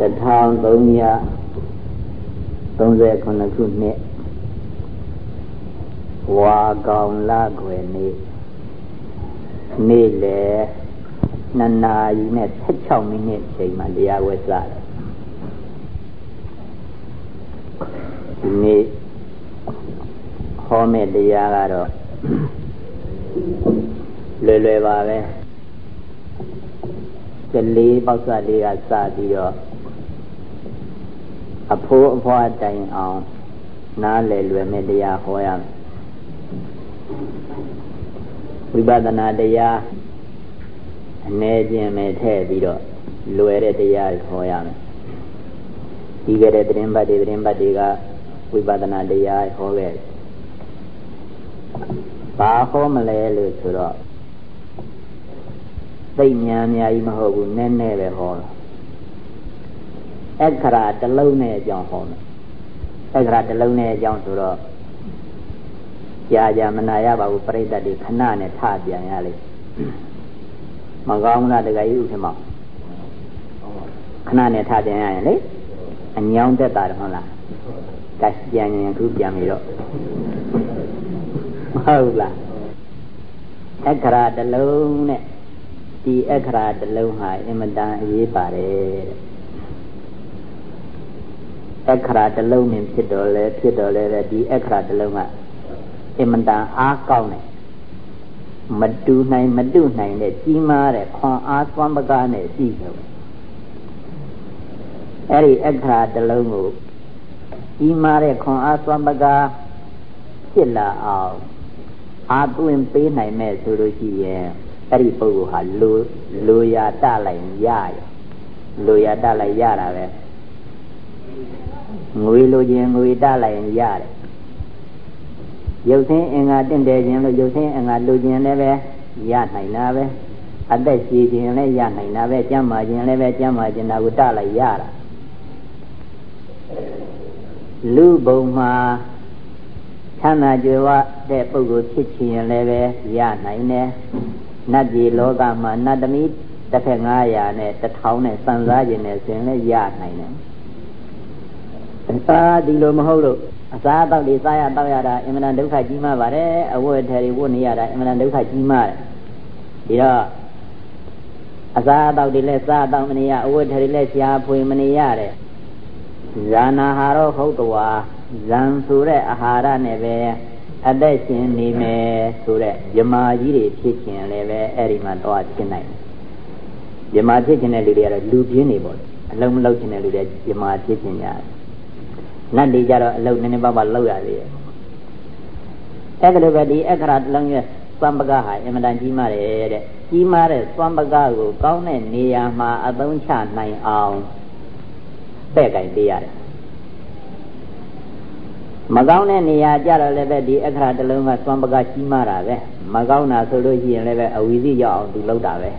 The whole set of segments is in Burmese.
1339ခုနှစ်ဝါကောင်လခွေနေ့နေ့လေနှစ်နာရီနဲ့16မိနစ်ချိန်မှတရားဝဲစတယ်ဒီနေ့ဟောမယ့်တရားကတော့လွယ်လွယ်ပါပဲကလေးပေါက်စလေးကစပြီးတော့ အဖိုးအဖွားတိုင်အောင်နားလည်လွယ်မဲ့တရားဟောရမယ်ဝိပဿနာတရားအနေချင်းပဲထည့်ပြီးတော့လွယ်တဲ့တရားဟောရမယ်ဒီကြတဲ့သတင်းပတ်တွေသတင်းပတ်တွေကဝိပဿနာတရားဟောခဲ့ဘာဟောမလဲလို့ဆိုတော့သိဉာဏ်အများကြီးမဟုတ်ဘူးနည်းနည်းပဲဟောတယ် အခရာတစ်လုံးနဲ့အကြောင်းဟောမယ်အခရာတစ်လုံးနဲ့အကြောင်းဆိုတော့ကြာကြာမနာရပါဘူးပြိတ္တတွေခဏနဲ့ထပြန်ရလိမ့်မကောင်းလားတကယ်ကြီးဥထမခဏနဲ့ထပြန်ရရင်လေအညောင်းတက်တာဟုတ်လားကဲပြန်ရင်ခုပြန်ပြီတော့ဟုတ်လားအခရာတစ်လုံးနဲ့ဒီအခရာတစ်လုံးဟာအင်မတန်အရေးပါတယ် အခရာတစ်လုံးနဲ့ဖြစ်တော်လဲဖြစ်တော်လဲပဲဒီအခရာတစ်လုံးကအင်မတန်အားကောင်းတယ်မတူနိုင်မတူနိုင်တဲ့ကြီးမားတဲ့ခွန်အားသွမ်းပကားနဲ့ရှိတယ်အဲ့ဒီအခရာတစ်လုံးကိုကြီးမားတဲ့ခွန်အားသွမ်းပကားဖြစ်လာအောင်အာသွင်းပေးနိုင်မဲ့ဆိုလို့ရှိရင်အဲ့ဒီပုဂ္ဂိုလ်ဟာလူလူရတလိုက်ရရလူရတလိုက်ရတာပဲ ငွေလိုခြင်းငွေတလိုက်ရင်ရတယ်ရုပ်ဆင်းအင်္ဂါတင့်တယ်ခြင်းလို့ရုပ်ဆင်းအင်္ဂါလိုခြင်းလည်းပဲရနိုင်တာပဲအသက်ရှိခြင်းလည်းရနိုင်တာပဲကျမ်းမာခြင်းလည်းပဲကျမ်းမာခြင်းတာကိုတလိုက်ရတာလူဘုံမှာချမ်းသာကြွယ်ဝတဲ့ပုဂ္ဂိုလ်ဖြစ်ခြင်းလည်းပဲရနိုင်တယ်နတ်ပြည်လောကမှာနတ်သမီးတစ်ဖက်900နဲ့1000နဲ့စံစားခြင်းနဲ့ဆိုရင်လည်းရနိုင်တယ် အစာဒီလိုမဟုတ်လို့အစာအသောက်တွေစားရတောက်ရတာအင်မတန်ဒုက္ခကြီးမားပါတယ်အဝတ်ထည်တွေဝတ်နေရတာအင်မတန်ဒုက္ခကြီးမားတယ်ဒီတော့အစာအသောက်တွေလည်းစားတောက်မနေရအဝတ်ထည်တွေလည်းရှားဖွေမနေရတဲ့ဇာနာဟာရောဟုတ်တော်ဇံဆိုတဲ့အာဟာရနဲ့ပဲအသက်ရှင်နေမယ်ဆိုတဲ့ယမာကြီးတွေဖြစ်ခြင်းလည်းပဲအဲ့ဒီမှာတော့ဖြစ်နိုင်တယ်ယမာဖြစ်ခြင်းတဲ့လူတွေကတော့လူပြင်းနေပေါ့အလုံးမလုံးခြင်းတဲ့လူတွေယမာဖြစ်ခြင်းညာ နတ်တွေကြတော့အလုံးနည်းနည်းပါးပါးလောက်ရသေးတယ်အဲ့ဒါလိုပဲဒီအခရာတလုံးရဲ့သံပကဟာအင်မတန်ကြီးမားတယ်တဲ့ကြီးမားတဲ့သံပကကိုကောင်းတဲ့နေရာမှာအသုံးချနိုင်အောင်ပဲ့ကင်ပေးရတယ်မကောင်းတဲ့နေရာကြတော့လည်းပဲဒီအခရာတလုံးကသွမ်းပကကြီးမားတာပဲမကောင်းတာဆိုလို့ရှိရင်လည်းပဲအဝီစီရောက်အောင်သူလုပ်တာပဲ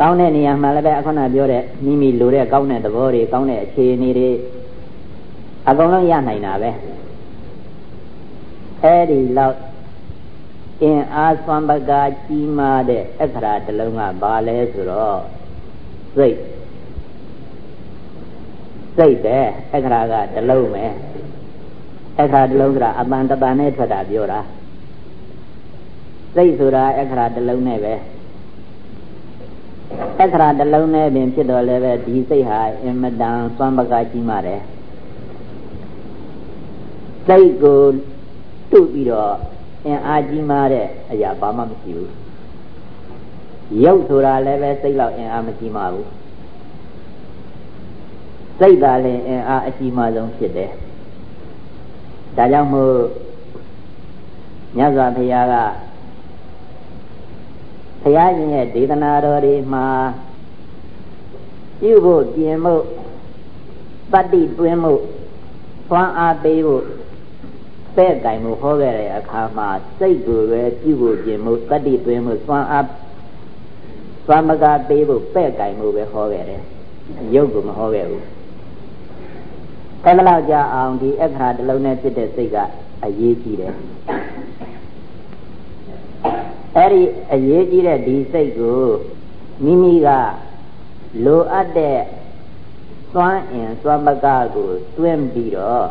ကောင်းတဲ့နေရာမှာလည်းပဲအခုနပြောတဲ့မိမိလိုတဲ့ကောင်းတဲ့သဘောတွေကောင်းတဲ့အခြေအနေတွေ အကုန်လုံးရနိုင်တာပဲအဲဒီလောက်အင်အားသွမ်းပကကြီးမားတဲ့အခရာတလုံးကဘာလဲဆိုတော့စိတ်စိတ်တဲ့အခရာကတလုံးပဲအခါတလုံးဆိုတာအပန်တပန်နဲ့ထွက်တာပြောတာစိတ်ဆိုတာအခါတလုံးနဲ့ပဲအခါတလုံးနဲ့ပင်ဖြစ်တော်လည်းပဲဒီစိတ်ဟာအင်မတန်သွမ်းပကားကြီးမာတယ် စိတ်ကိုတုတ်ပြီးတော့အင်အားကြီးမားတဲ့အရာဘာမှမရှိဘူးရုပ်ဆိုတာလည်းပဲစိတ်လောက်အင်အားမရှိမှဘူးစိတ်သာလည်းအင်အားအကြီးမားဆုံးဖြစ်တယ်ဒါကြောင့်မို့မြတ်စွာဘုရားကဘုရားရှင်ရဲ့ဒေသနာတော်တွေမှာပြုဖို့ပြင်ဖို့တတ္တိတွင်းမှုသွမ်းအားပေးဖို့ ပဲ့တိုင်မှုဟောခဲ့တဲ့အခါမှာစိတ်ကိုပဲပြုဖို့ပြင်မှုတတ္တိတွင်းမှုသွမ်းအားသမဂပေးဖို့ပဲ့တိုင်မှုပဲဟောခဲ့တယ်ရုပ်ကိုမဟောခဲ့ဘူးအဲ့ဒါလောက်ကြအောင်ဒီအခါတစ်လုံးနဲ့ဖြစ်တဲ့စိတ်ကအရေးကြီးတယ်အဲ့ဒီအရေးကြီးတဲ့ဒီစိတ်ကိုမိမိကလိုအပ်တဲ့သွမ်းအင်သွမ်းပကားကိုတွင်းပြီးတော့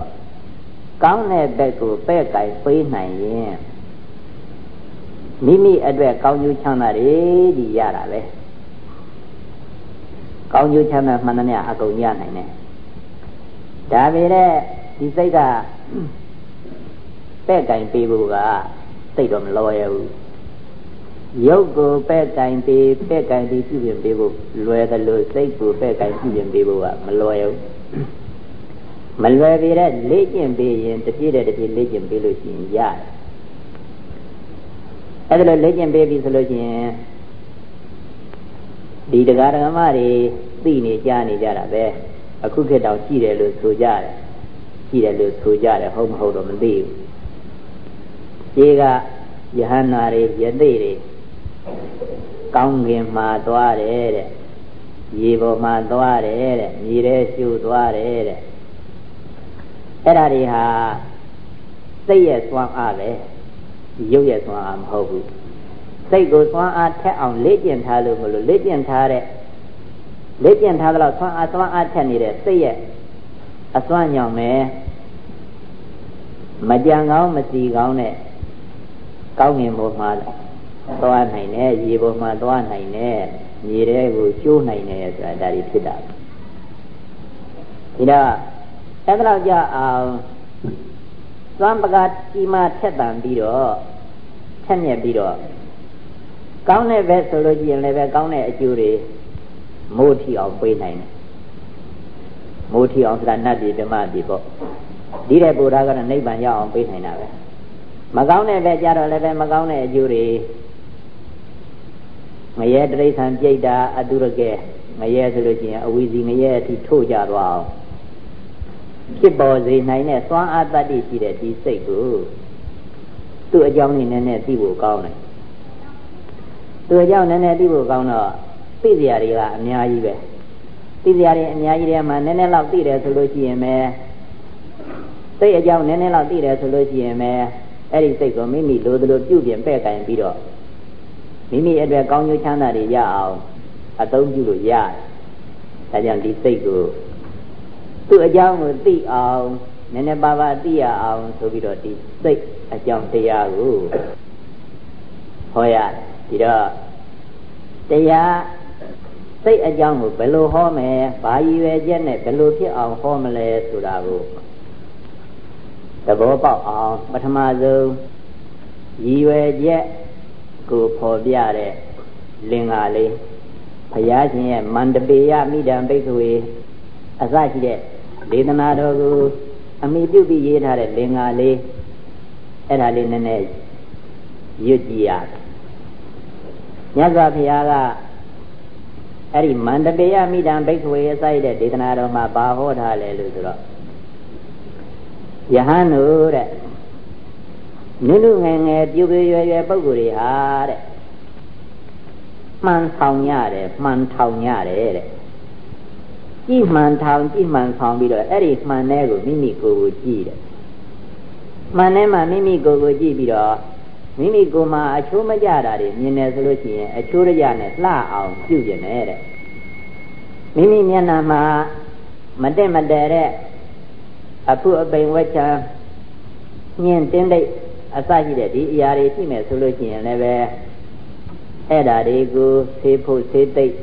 ကောင်းတဲ့ဘက်ကိုပဲ့ကင်ပေးနိုင်ရင်မိမိအတွက်ကောင်းကျိုးချမ်းသာတွေကြီးရတာပဲကောင်းကျိုးချမ်းသာမှန်သမျှအကုန်ရနိုင်တယ်ဒါပေမဲ့ဒီစိတ်ကပဲ့ကင်ပေးဖို့ကစိတ်တော့မလောရဘူးရုပ်ကိုပဲ့ကင်ပေးပဲ့ကင်ပြီးပြုပြင်ပေးဖို့လွယ်တယ်လို့စိတ်ကိုပဲ့ကင်ပြုပြင်ပေးဖို့ကမလွယ်ဘူး မလွယ်ပေတဲ့လေ့ကျင့်ပေးရင်တပြည့်တဲ့တပြည့်လေ့ကျင့်ပေးလို့ရှိရင်ရတယ်အဲ့ဒါလိုလေ့ကျင့်ပေးပြီဆိုလို့ရှိရင်ဒီတရားဓမ္မတွေသိနေကြနေကြတာပဲအခုခေတ်တောင်ရှိတယ်လို့ဆိုကြတယ်ရှိတယ်လို့ဆိုကြတယ်ဟုတ်မဟုတ်တော့မသိဘူးဒီကယဟန္တာတွေယသိတွေကောင်းငင်မှာသွားတယ်တဲ့ရေပေါ်မှာသွားတယ်တဲ့မြေထဲရှူသွားတယ်တဲ့ အဲ့ဒါတွေဟာစိတ်ရဲ့သွမ်းအားပဲရုပ်ရဲ့သွမ်းအားမဟုတ်ဘူးစိတ်ကိုသွမ်းအားထက်အောင်လေ့ကျင့်ထားလို့မလို့လေ့ကျင့်ထားတဲ့လေ့ကျင့်ထားတော့သွမ်းအားသွမ်းအားထက်နေတဲ့စိတ်ရဲ့အစွမ်းညောင်မယ်မကြံကောင်းမစီကောင်းတဲ့ကောင်းငင်ပေါ်မှာသွားနိုင်တယ်ရေပေါ်မှာသွားနိုင်တယ်မြေထဲကိုကျိုးနိုင်တယ်ဆိုတာဒါတွေဖြစ်တာဒီတော့ အဲ့ဒါတော့ကြအောင်သွမ်းပကတိမထက်တန်ပြီးတော့ထက်မြက်ပြီးတော့ကောင်းတဲ့ဘက်ဆိုလို့ကြည့်ရင်လည်းပဲကောင်းတဲ့အကျိုးတွေမိုးထီအောင်ပေးနိုင်တယ်မိုးထီအောင်ဆိုတာနတ်ပြည်ဓမ္မပြည်ပေါ့ဒီတဲ့ဘုရားကတော့နိဗ္ဗာန်ရောက်အောင်ပေးနိုင်တာပဲမကောင်းတဲ့ဘက်ကြတော့လည်းပဲမကောင်းတဲ့အကျိုးတွေငရဲတိရစ္ဆာန်ပြိတ္တာအတုရကဲငရဲဆိုလို့ရှိရင်အဝီစီငရဲအထိထို့ကြသွားအောင် ဖြစ်ပေါ်စေနိုင်တဲ့သွမ်းအားတတ္တိရှိတဲ့ဒီစိတ်ကိုသူ့အကြောင်းနဲ့နည်းနည်းသိဖို့ကောင်းတယ်သူ့အကြောင်းနည်းနည်းသိဖို့ကောင်းတော့သိစရာတွေကအများကြီးပဲသိစရာတွေအများကြီးတွေမှာနည်းနည်းလောက်သိတယ်ဆိုလို့ရှိရင်ပဲစိတ်အကြောင်းနည်းနည်းလောက်သိတယ်ဆိုလို့ရှိရင်ပဲအဲ့ဒီစိတ်ကိုမိမိလိုသလိုပြုပြင်ပဲ့ကင်ပြီးတော့မိမိအတွက်ကောင်းကျိုးချမ်းသာတွေရအောင်အသုံးပြုလို့ရတယ်။ဒါကြောင့်ဒီစိတ်ကို သူ့အကြောင်းကိုသိအောင်နည်းနည်းပါးပါးသိရအောင်ဆိုပြီးတော့ဒီစိတ်အကြောင်းတရားကိုဟောရတယ်။ဒီတော့တရားစိတ်အကြောင်းကိုဘယ်လိုဟောမယ်၊ဘာရည်ရွယ်ချက်နဲ့ဘယ်လိုဖြစ်အောင်ဟောမလဲဆိုတာကိုသဘောပေါက်အောင်ပထမဆုံးရည်ရွယ်ချက်ကိုဖော်ပြတဲ့လင်္ကာလေးဘုရားရှင်ရဲ့မန္တပေယမိဒံဘိက္ခဝေအစရှိတဲ့ ဒေသနာတော်ကိုအမိပြုပြီးရေးထားတဲ့လင်္ကာလေးအဲ့ဒါလေးနည်းနည်းရွတ်ကြည့်ရမြတ်စွာဘုရားကအဲ့ဒီမန္တပေယမိဒံဘိက္ခဝေအစရှိတဲ့ဒေသနာတော်မှာဘာဟောထားလဲလို့ဆိုတော့ယဟန်တို့တဲ့နုနုငယ်ငယ်ပြူပြရွယ်ရွယ်ပုဂ္ဂိုလ်တွေဟာတဲ့မှန်ဆောင်ရတယ်မှန်ထောင်ရတယ်တဲ့ ကြည့်မှန်ထောင်ကြည့်မှန်ဆောင်ပြီးတော့အဲ့ဒီမှန်တဲ့ကိုမိမိကိုယ်ကိုကြည့်တယ်မှန်တဲ့မှာမိမိကိုယ်ကိုကြည့်ပြီးတော့မိမိကိုယ်မှာအချိုးမကြတာတွေမြင်တယ်ဆိုလို့ရှိရင်အချိုးရနဲ့လှအောင်ပြုကျင်တယ်တဲ့မိမိမျက်နှာမှာမတက်မတဲတဲ့အဖုအပိန်ဝက်ချံညင်တင်းတိတ်အစရှိတဲ့ဒီအရာတွေရှိမယ်ဆိုလို့ရှိရင်လည်းပဲအဲ့ဓာတွေကိုဆေးဖို့ဆေးသိပ်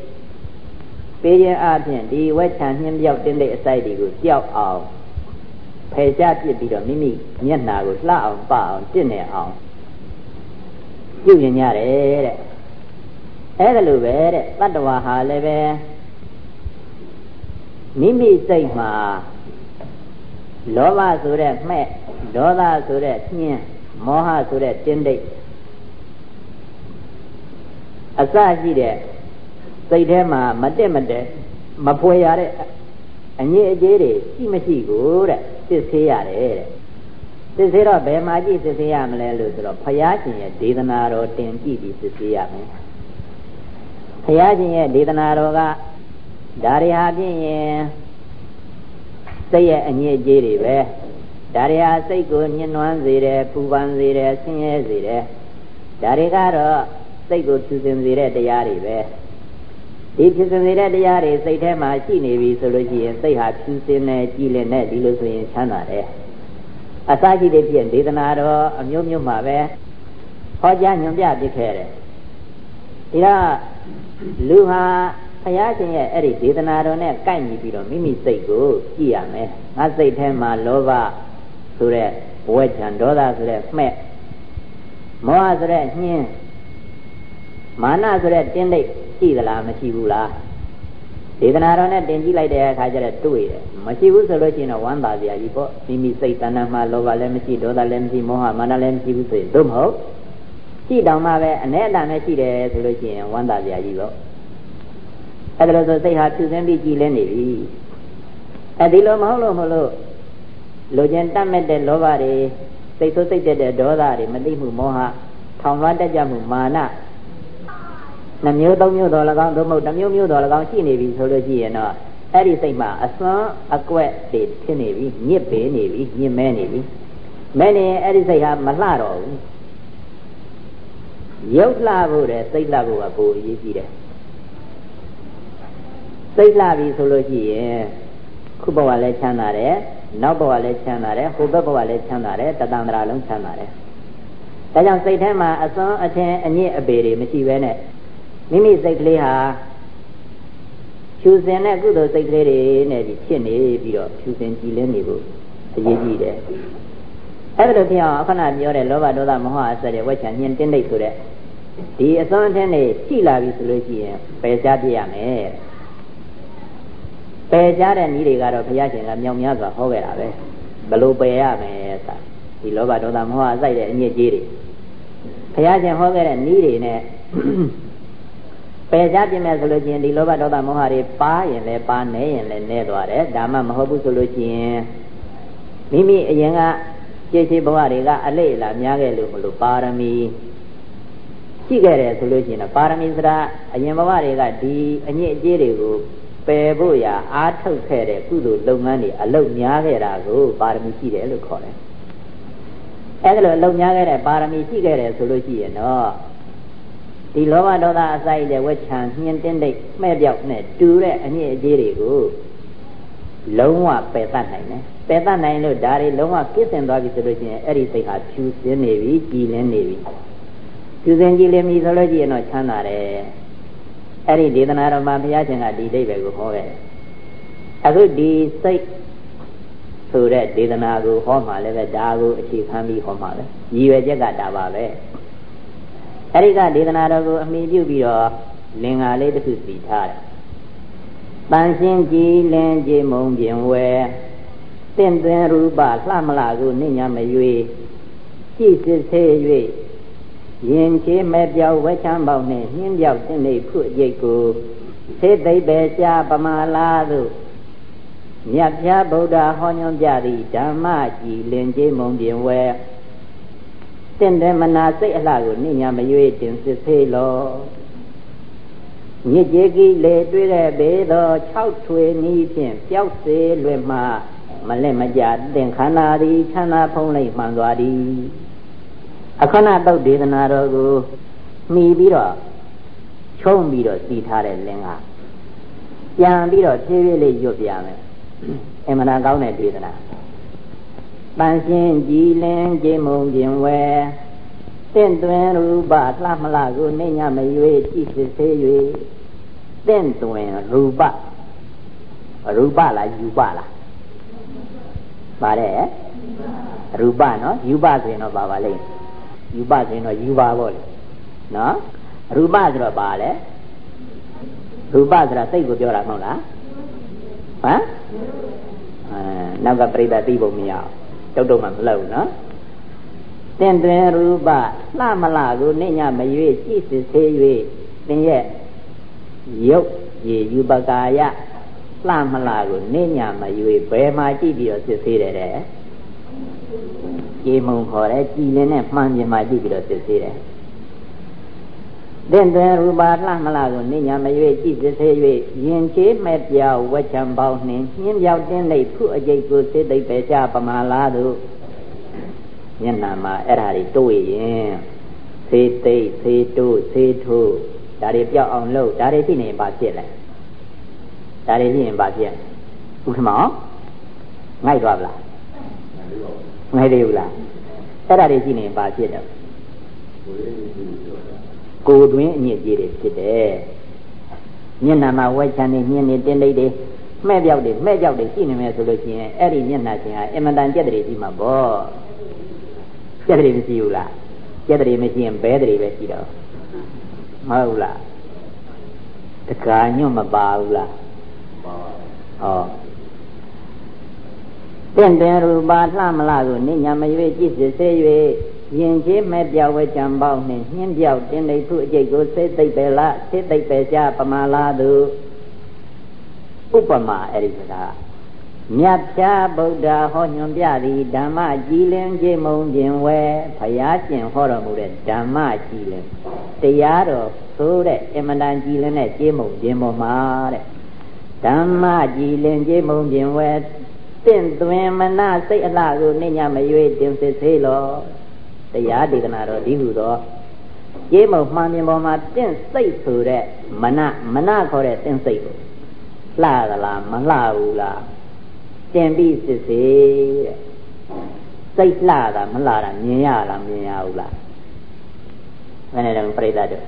ပေးခြင်းအပြင်ဒီဝက်ချံနှင်းပြောက်တင်းတိတ်အစိုက်တွေကိုကြောက်အောင်ဖယ်ရှားပြစ်ပြီးတော့မိမိမျက်နှာကိုလှအောင်ပအောင်တင့်နေအောင်ပြုရင်ရတယ်တဲ့အဲ့ဒါလိုပဲတဲ့တတ္တဝါဟာလည်းပဲမိမိစိတ်မှာလောဘဆိုတဲ့မှဲ့ဒေါသဆိုတဲ့ညှင်းမောဟဆိုတဲ့တင်းတိတ်အစရှိတဲ့ စိတ်ထဲမှာမတက်မတက်မဖွယ်ရတဲ့အငြိအကျေးတွေရှိမရှိကိုတဲ့စစ်ဆေးရတယ်တဲ့စစ်ဆေးတော့ဘယ်မှာကြည့်စစ်ဆေးရမလဲလို့ဆိုတော့ဘုရားရှင်ရဲ့ဒေသနာတော်တင်ကြည့်ပြီးစစ်ဆေးရမယ်ဘုရားရှင်ရဲ့ဒေသနာတော်ကဒါရီဟာဖြင့်ရင်စိတ်ရဲ့အငြိအကျေးတွေပဲဒါတွေဟာစိတ်ကိုညှဉ်းနှွမ်းစေတယ်ပူပန်စေတယ်ဆင်းရဲစေတယ်ဒါတွေကတော့စိတ်ကိုသူစင်စေတဲ့တရားတွေပဲ ဒီဖြစ်စဉ်တဲ့တရားတွေစိတ်ထဲမှာရှိနေပြီဆိုလို့ရှိရင်စိတ်ဟာဖြူစင်နေကြည်လင်နေဒီလိုဆိုရင်ချမ်းသာတယ်အစရှိတဲ့ဖြစ်ဒေသနာတော်အမျိုးမျိုးမှာပဲဟောကြားညွှန်ပြပြခဲ့တယ်ဒီတော့လူဟာဘုရားရှင်ရဲ့အဲ့ဒီဒေသနာတော်နဲ့ကိုက်ညီပြီးတော့မိမိစိတ်ကိုကြည့်ရမယ်ငါစိတ်ထဲမှာလောဘဆိုတဲ့ဘဝချံဒေါသဆိုတဲ့မှဲ့မောဟဆိုတဲ့ညှင်းမာနဆိုတဲ့တင်းတိတ် ရှိသလားမရှိဘူးလားဒေသနာတော်နဲ့တင်ကြည့်လိုက်တဲ့အခါကျတော့တွေ့တယ်မရှိဘူးဆိုလို့ရှိရင်တော့ဝမ်းသာစရာကြီးပေါ့မိမိစိတ်တဏ္ဍာမှာလောဘလည်းမရှိဒေါသလည်းမရှိမောဟမာနလည်းမရှိဘူးဆိုရင်သို့မဟုတ်ရှိတောင်မှပဲအ ਨੇ အတန်နဲ့ရှိတယ်ဆိုလို့ရှိရင်ဝမ်းသာစရာကြီးပေါ့အဲ့ဒါလို့ဆိုစိတ်ဟာဖြူစင်းပြီးကြည်လင်းနေပြီအဲ့ဒီလိုမဟုတ်လို့မလို့လိုချင်တတ်မဲ့တဲ့လောဘတွေစိတ်ဆိုးစိတ်တက်တဲ့ဒေါသတွေမသိမှုမောဟထောင်လွှမ်းတက်ကြမှုမာန နှမျိုးသုံးမျိုးတော်၎င်းသို့မဟုတ်တစ်မျိုးမျိုးတော်၎င်းရှိနေပြီဆိုလို့ရှိရင်တော့အဲ့ဒီစိတ်မှာအစွမ်းအကွက်တွေဖြစ်နေပြီညစ်ပေနေပြီညစ်မဲနေပြီမဲနေအဲ့ဒီစိတ်ဟာမလှတော့ဘူးရုပ်လှဖို့တဲ့စိတ်လှဖို့ကပိုအရေးကြီးတယ်စိတ်လှပြီဆိုလို့ရှိရင်ခုဘဝလည်းချမ်းသာတယ်နောက်ဘဝလည်းချမ်းသာတယ်ဟိုဘက်ဘဝလည်းချမ်းသာတယ်တတန္တရာလုံးချမ်းသာတယ်ဒါကြောင့်စိတ်ထဲမှာအစွမ်းအထင်အညစ်အပေတွေမရှိဘဲနဲ့ မိမိစိတ်ကလေးဟာဖြူစင်တဲ့ကုသိုလ်စိတ်ကလေးတွေနဲ့ဒီဖြစ်နေပြီးတော့ဖြူစင်ကြည်လင်းနေဖို့အရေးကြီးတယ်အဲ့ဒါလိုဖြစ်အောင်အခဏပြောတဲ့လောဘဒေါသမောဟအစတဲ့ဝိချာညင်တင်းတိတ်ဆိုတဲ့ဒီအစွမ်းအထင်းတွေရှိလာပြီဆိုလို့ရှိရင်ပယ်ရှားပြရမယ်ပယ်ရှားတဲ့နည်းတွေကတော့ဘုရားရှင်ကမြောင်များစွာဟောခဲ့တာပဲဘလို့ပယ်ရမယ်ဆိုတာဒီလောဘဒေါသမောဟအစိုက်တဲ့အညစ်အကြေးတွေဘုရားရှင်ဟောခဲ့တဲ့နည်းတွေနဲ့ ပယ်ရှားပြင်မယ်ဆိုလို့ရှိရင်ဒီလောဘဒေါသမောဟတွေပါရင်လည်းပါနေရင်လည်းနေသွားတယ်ဒါမှမဟုတ်ဘူးဆိုလို့ရှိရင်မိမိအရင်ကခြေခြေဘဝတွေကအလေးအလာများခဲ့လို့မလို့ပါရမီရှိခဲ့တယ်ဆိုလို့ရှိရင်ပါရမီစရာအရင်ဘဝတွေကဒီအညစ်အကြေးတွေကိုပယ်ဖို့ရာအားထုတ်ခဲ့တဲ့ကုသိုလ်လုပ်ငန်းတွေအလုပ်များခဲ့တာကိုပါရမီရှိတယ်လို့ခေါ်တယ်အဲဒါလိုအလုပ်များခဲ့တဲ့ပါရမီရှိခဲ့တယ်ဆိုလို့ရှိရင်တော့ ဒီလောဘဒေါသအစိုက်တဲ့ဝှချံညှင်းတင်းတိတ်မှဲ့ပြောက်နဲ့တူတဲ့အညစ်အကြေးတွေကိုလုံးဝပယ်တတ်နိုင်တယ်ပယ်တတ်နိုင်လို့ဒါတွေလုံးဝကိစ္စင်သွားပြီဆိုလို့ရှိရင်အဲ့ဒီစိတ်ဟာဖြူစင်းနေပြီကြည်လင်းနေပြီဖြူစင်ကြည်လင်းပြီဆိုလို့ရှိရင်တော့ချမ်းသာတယ်အဲ့ဒီဒေသနာတော်မှာဘုရားရှင်ကဒီအိဗယ်ကိုဟောခဲ့အခုဒီစိတ်ဆိုတဲ့ဒေသနာကိုဟောမှလည်းပဲဒါကိုအခြေခံပြီးဟောမှပဲရည်ရွယ်ချက်ကဒါပါပဲ အဲ့ဒီကဒေသနာတော်ကိုအမိပြုပြီးတော့လင်္ကာလေးတစ်ခုစီထားတယ်။တန်ရှင်းကြည်လင်ကြည်မုံပြင်ဝဲတင့်သွင်းရူပလှမလာကိုနိညာမရွေကြည်စစ်ဆေး၍ရင်ချေမဲ့ပြောက်ဝဲချမ်းပေါက်နှင့်နှင်းပြောက်တင်နေဖုအကျိတ်ကိုသေသိပဲရှားပမာလာသို့မြတ်ပြဗုဒ္ဓဟောညွှန်ပြသည့်ဓမ္မကြည်လင်ကြည်မုံပြင်ဝဲ တင့်တယ်မနာစိတ်အလှကိုနိညာမရွေးတင်စစ်သေးလောညစ်ကြေကိလေတွေ့တဲ့ဘေသော6ထွေနီးဖြင့်ပျောက်စေလွယ်မှမလက်မကြသင်္ခန္ဓာသည်ချမ်းသာဖုံးလိုက်မှန်သွားသည်အခဏတုတ်ဒေသနာတော်ကိုမှီပြီးတော့ချုံပြီးတော့စီထားတဲ့လင်းကပြန်ပြီးတော့ဖြည်းဖြည်းလေးရွတ်ပြမယ်အမှန်တရားကောင်းတဲ့ဒေသနာ ပန်းရှင်းကြည်လင်ကြည်မုံခြင်းဝဲတင့်သွင်းရူပလှမလာကိုနေညမရွေကြည်စစ်သေး၍တင့်သွင်းရူပရူပလားယူပလားပါတယ်ရူပနော်ယူပဆိုရင်တော့ပါပါလိမ့်ယူပဆိုရင်တော့ယူပါပေါ့လေနော်ရူပဆိုတော့ပါလေရူပဆိုတာစိတ်ကိုပြောတာမဟုတ်လားဟမ်အဲနောက်ကပြိဿသိဖို့မရအောင် တုတ်တုတ်မှမလှုပ်နော်တင့်တွင်ရူပလှမလှကိုနေညမရွေကြည့်စစ်သေး၍သင်ရဲ့ရုပ်ရည်ယူပကာယလှမလှကိုနေညမရွေဘယ်မှာကြည့်ပြီးတော့စစ်သေးတယ်တဲ့ကြေမုံခေါ်တယ်ကြည်လင်းနဲ့မှန်ပြင်မှာကြည့်ပြီးတော့စစ်သေးတယ် တင့်တွင်ရူပါလှမလှကိုနေညာမရွေကြည်စစ်သေး၍ယင်ချေမဲ့ပြောက်ဝက်ချံပေါင်းနှင်းညင်းပြောက်တင်းလိပ်ဖုအကျိတ်ကိုစေသိပ်ပဲကြပမာလားတို့မျက်နှာမှာအဲ့ဓာတွေတိုးရင်စေသိပ်စေတိုးစေထိုးဒါတွေပြောက်အောင်လုပ်ဒါတွေသိနေရင်ဘာဖြစ်လဲဒါတွေသိရင်ဘာဖြစ်ဥထမောင်ငိုက်သွားဗလားငိုက်သေးဘူးလားအဲ့ဒါတွေသိနေရင်ဘာဖြစ်တော့ ကိုယ်တွင်အညစ်အကြေးတွေဖြစ်တယ်မျက်နှာမှာဝဲချမ်းနေညင်းနေတင်းလိမ့်တွေမှဲ့ပြောက်တွေမှဲ့ပြောက်တွေရှိနေမယ်ဆိုလို့ရှိရင်အဲ့ဒီမျက်နှာချင်းဟာအင်မတန်ကြက်တွေကြီးမှာပေါ့ကြက်တွေမရှိဘူးလားကြက်တွေမရှိရင်ဘဲတွေပဲရှိတော့မဟုတ်လားတခါညွတ်မပါဘူးလားဟောတင့်တယ်ရူပါလှမလားကိုနိညာမရွေကြည့်စစ်စေ၍ ယင်ချင်းမဲ့ပြောက်ဝဲကြံပေါက်နှင့်နှင်းပြောက်တင်နေထုအကျိတ်ကိုစိတ်သိပ်ပဲလားစိတ်သိပ်ပဲကြပမာလားသူဥပမာအဲ့ဒီစကားမြတ်ဖြာဗုဒ္ဓဟောညွန်ပြသည်ဓမ္မကြည်လင်ကြည်မုံခြင်းဝဲဖယားကျင်ဟောတော်မူတဲ့ဓမ္မကြည်လင်တရားတော်ဆိုတဲ့အမတန်ကြည်လင်တဲ့ကြည်မုံခြင်းပေါ်မှာတဲ့ဓမ္မကြည်လင်ကြည်မုံခြင်းဝဲတင့်သွင်းမနစိတ်အလှကိုနေညမရွေးတင်စစ်သေးလော တရားဒေသနာတော်ဒီဟုသောကျေးမုံမှန်မြင်ပေါ်မှာတင့်စိတ်ဆိုတဲ့မနမနခေါ်တဲ့တင့်စိတ်ကိုလှသလားမလှဘူးလားတင်ပြီးစစ်စေတဲ့စိတ်လှတာမလှတာမြင်ရလားမြင်ရဘူးလားဘယ်နဲ့လဲပြိဿတို့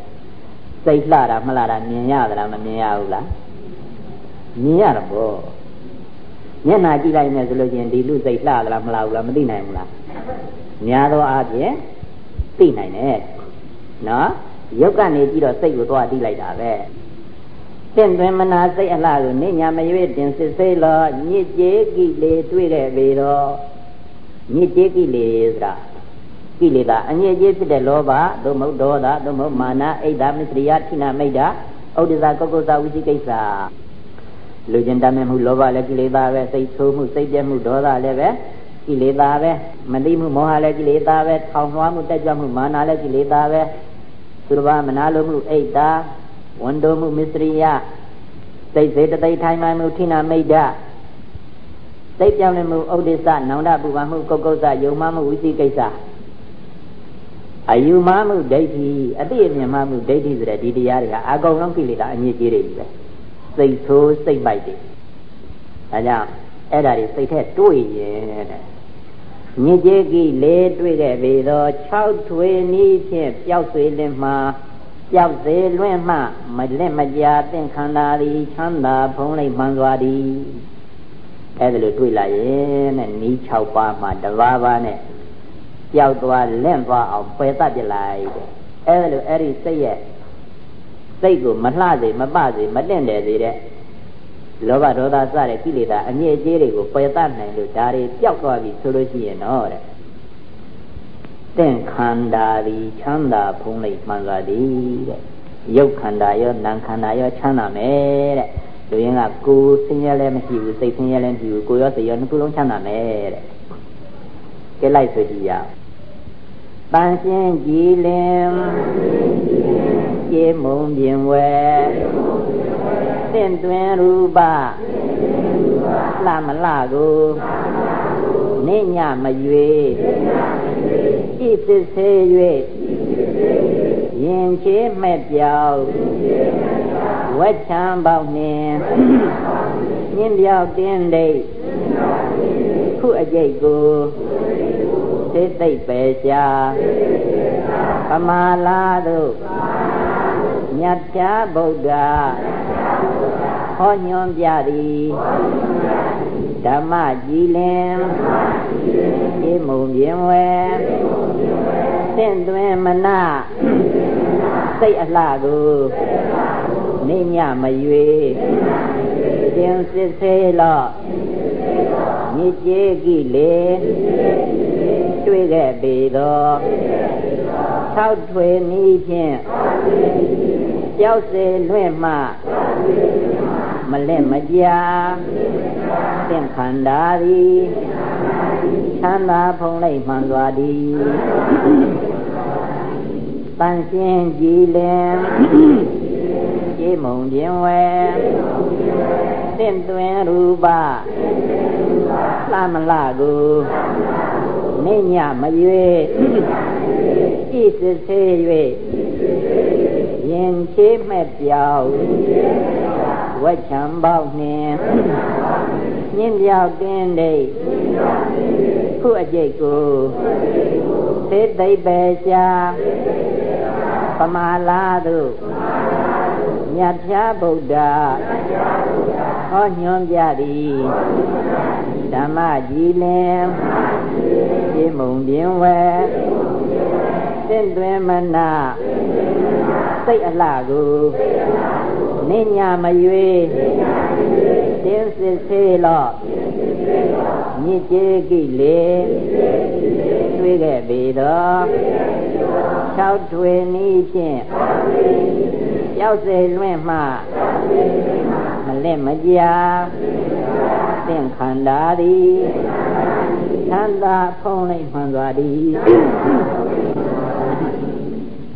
စိတ်လှတာမလှတာမြင်ရသလားမမြင်ရဘူးလားမြင်ရတော့ဘောမျက်နှာကြည့်လိုက်နေဆိုလို့ချင်းဒီလူစိတ်လှသလားမလှဘူးလားမသိနိုင်ဘူးလား များသောအားဖြင့်သိနိုင်တယ်နော်ရုပ်ကနေကြည့်တော့စိတ်ကိုသွားသိလိုက်တာပဲတင့်တွင်မနာစိတ်အလှကိုနေညာမရွေ့တင်စစ်စေးလောညစ်ကြေးကိလေတွေ့ခဲ့ပြီတော့ညစ်ကြေးကိလေဆိုတာကိလေသာအညစ်အကြေးဖြစ်တဲ့လောဘသို့မဟုတ်ဒေါသသို့မဟုတ်မာနအိတ်တာမစ္စရိယထိနာမိတ်တာဥဒိစ္စကုက္ကုသဝိသိကိစ္စလူကျင်တတ်မှုလောဘလည်းကိလေသာပဲစိတ်ဆိုးမှုစိတ်ပြတ်မှုဒေါသလည်းပဲ ကိလေသာပဲမသိမှုမောဟလည်းကိလေသာပဲထောင်လွှားမှုတက်ကြွမှုမာနလည်းကိလေသာပဲသူတစ်ပါးမနာလိုမှုအိတ်တာဝန်တိုမှုမစ္စရိယစိတ်စေတသိက်ထိုင်မှန်မှုထိနာမိတ်ဒစိတ်ပြောင်းလဲမှုဥဒိစ္စနောင်တပူပါမှုကုတ်ကုတ်စယုံမမှုဝိသိကိစ္စအယူမမှုဒိဋ္ဌိအတိအမြင်မမှုဒိဋ္ဌိဆိုတဲ့ဒီတရားတွေဟာအကုန်လုံးကိလေသာအညစ်အကြေးတွေကြီးပဲစိတ်ဆိုးစိတ်ပိုက်တွေဒါကြောင့်အဲ့ဒါတွေစိတ်ထက်တွေးရင်တဲ့ ညစ်ကြေးကြီးလေတွေ့ခဲ့ပြီတော့6ထွေနည်းဖြင့်ပျောက်ဆွေလင်းမှာပျောက်စေလွင့်မှမလက်မကြာသင်္ခန္ဓာသည်ချမ်းသာဖုံးလိုက်မှန်စွာသည်အဲ့ဒါလိုတွေ့လာရင်တဲ့နီး6ပါးမှတပါးပါးနဲ့ပျောက်သွားလက်သွားအောင်ပယ်တတ်ပြလိုက်တဲ့အဲ့ဒါလိုအဲ့ဒီစိတ်ရဲ့စိတ်ကိုမလှစေမပစေမတင့်တယ်စေတဲ့ လောဘဒေါသစတဲ့ကိလေသာအမြင့်အကျေးတွေကိုပယ်တတ်နိုင်လို့ဒါတွေပျောက်သွားပြီဆိုလို့ရှိရင်တော့တဲ့တင့်ခန္ဓာသည်ချမ်းသာဖုံးလိုက်မှန်ပါသည်တဲ့ရုပ်ခန္ဓာရောနာမ်ခန္ဓာရောချမ်းသာမယ်တဲ့လူရင်းကကိုယ်ဆင်းရဲလည်းမရှိဘူးစိတ်ဆင်းရဲလည်းမရှိဘူးကိုယ်ရောစိတ်ရောနှစ်ခုလုံးချမ်းသာမယ်တဲ့ကဲလိုက်ဆိုကြည့်ရအောင်ပန်းရှင်းကြည်လင်ကျေမုံပြင်ဝဲ တင့်တွင်ရူပလှမလှကိုနေညမရွေကြည်စစ်ဆေး၍ရင်ချေမဲ့ပြောက်ဝက်ချံပေါက်နှင့်ညင်းပြောက်တင်းဒိတ်ခုအကျိတ်ကိုစိတ်သိပ်ပဲရှာပမာလာတို့မြတ်ပြဗုဒ္ဓ ဟောညွန်ပြသည်ဓမ္မကြည်လင်ဒီမုံပြင်းဝဲသင့်သွင်းမနာစိတ်အလှကိုနေညမရွေတင်စစ်သေးလော့မြစ်ကျေကိလေတွေ့ခဲ့ပေသော၆ထွေနည်းဖြင့်ကြောက်စေလွင့်မှ မလက်မကြာသင်္ခန္ဓာသည်ချမ်းသာဖုံးလိုက်မှန်စွာသည်တန်ရှင်းကြည်လင်ကြည်မုံခြင်းဝဲသင့်သွင်းရူပလှမလှကိုနေညမရွေဤစစ်သေး၍ယရင်ချေးမဲ့ပြောက် ဝက်ချံပေါက်နှင်ညင်းပြောက်တင်းဒိတ်ခုအကျိတ်ကိုသေသိပဲရှာပမာလာတို့မြတ်ဖြာဗုဒ္ဓဟောညွှန်ပြသည်ဓမ္မကြည်လင်ပြေမုံပြင်းဝဲတင့်တွင်မနာစိတ်အလှကို နိညာမရွေတင်းစစ်စေလော့ညစ်ကြေးကိလေတွေးခဲ့ပြီတော့၆ထွေနည်းဖြင့်ရောက်စေလွင့်မှမလက်မကြာသင်ခန္ဓာသည်သန္တာဖုံးလိုက်မှန်စွာသည်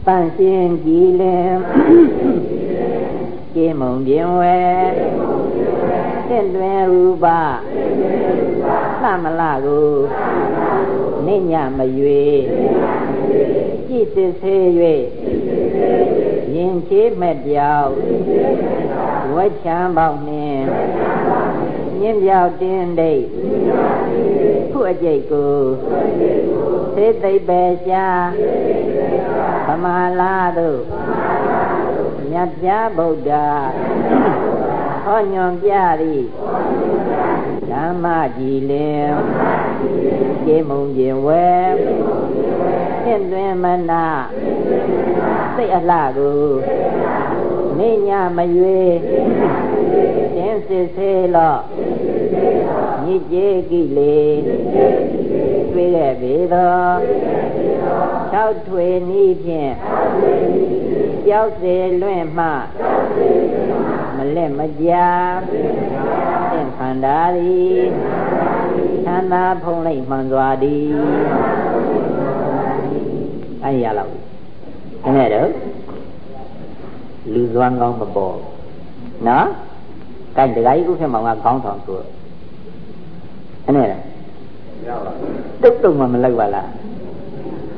ပန့်ရှင်ကြည်လင် ကျေမုံပြင်းဝဲသင့်တွင်ရူပသမလကိုနိညာမရွေကြည်စစ်ဆေး၍ရင်ချေးမဲ့ပြောက်ဝက်ချမ်းပေါက်နှင့်ညင်းပြောက်တင်းဒိတ်ခုအကျိတ်ကိုသေသိပ်ပဲရှာဗမာလာတို့ မြတ်ပြဗုဒ္ဓဟောညွန်ပြသည်ဓမ္မကြည်လင်ကျေမုံခြင်းဝဲသင့်တွင်မနာစိတ်အလှကိုနေညာမရွေတင်းစစ်စေလော့ညစ်ကြေးကိလေတွေ့ခဲ့ပေသော၆ထွေနည်းဖြင့် ကြောက်စေလွင့်မှမလက်မကြာသင်္ခန္ဓာသည်သန္တာဖုံးလိုက်မှန်စွာသည်အဲ့ရလောက်ဒီနေ့တော့လူစွမ်းကောင်းမပေါ်နော်ကဲဒကာကြီးဥက္ကမောင်ကခေါင်းဆောင်ဆိုအဲ့နဲ့တုတ်တုတ်မှမလိုက်ပါလား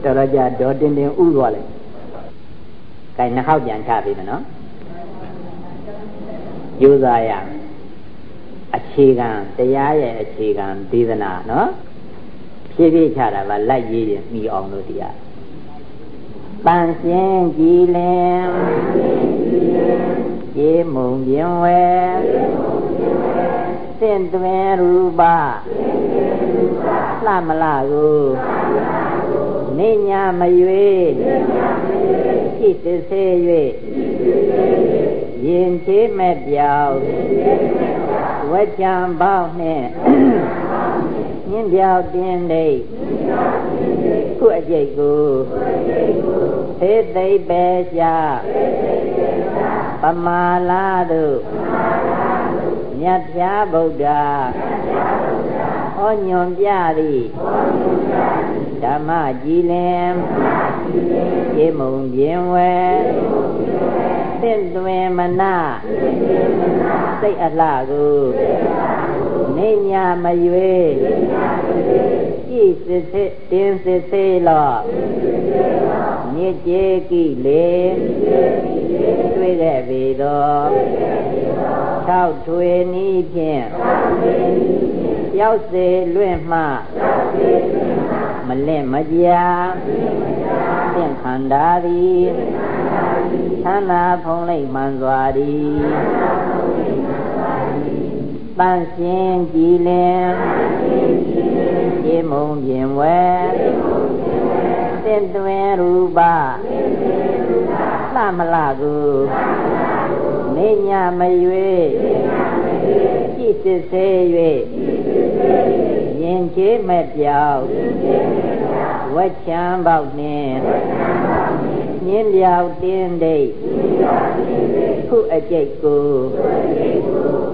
တော်တော်ကြာဒေါ်တင်တင်ဥသွားလိုက် ကဲနှစ်ခေါက်ပြန်ချပြီမနော်ယူစားရအခြေခံတရားရဲ့အခြေခံဒေသနာနော်ဖြည်းဖြည်းချတာကလိုက်ရေးရင်ပြီးအောင်လို့တရားပန်ရှင်းကြည်လင်ကျေမုံပြင်းဝဲစင့်တွင်ရူပလှမလာကိုနေညာမရွေ ရှိစစ်ဆေး၍ရင်ချေးမဲ့ပြောက်ဝက်ကြံပေါက်နှင့်ညင်းပြောက်တင်းဒိတ်ခုအကျိတ်ကိုသေသိပ်ပဲရှာပမာလာတို့မြတ်ပြားဗုဒ္ဓဟောညွန်ပြသည်ဓမ္မကြည်လင် ကျေမုံပြင်းဝဲသင့်တွင်မနာစိတ်အလှကိုနေညာမရွေကြည်စစ်စစ်တင်းစစ်သေးလောမြစ်ကျေကိလေတွေ့ခဲ့ပေသော၆ထွေနည်းဖြင့်ရောက်စေလွင့်မှမလင့်မကြာ သင်္ခန္ဓာသည်သန္တာဖုံးလိုက်မှန်စွာသည်ပန့်ရှင်ကြည်လင်ကျေမုံပြင်ဝဲသင်တွင်ရူပသမလကိုနေညာမရွေကြည်စစ်စေ၍ရင်ချေးမဲ့ပြောက် ဝက်ချမ်းပေါက်နှင့်ညင်းပြောက်တင်းဒိတ်ခုအကျိတ်ကို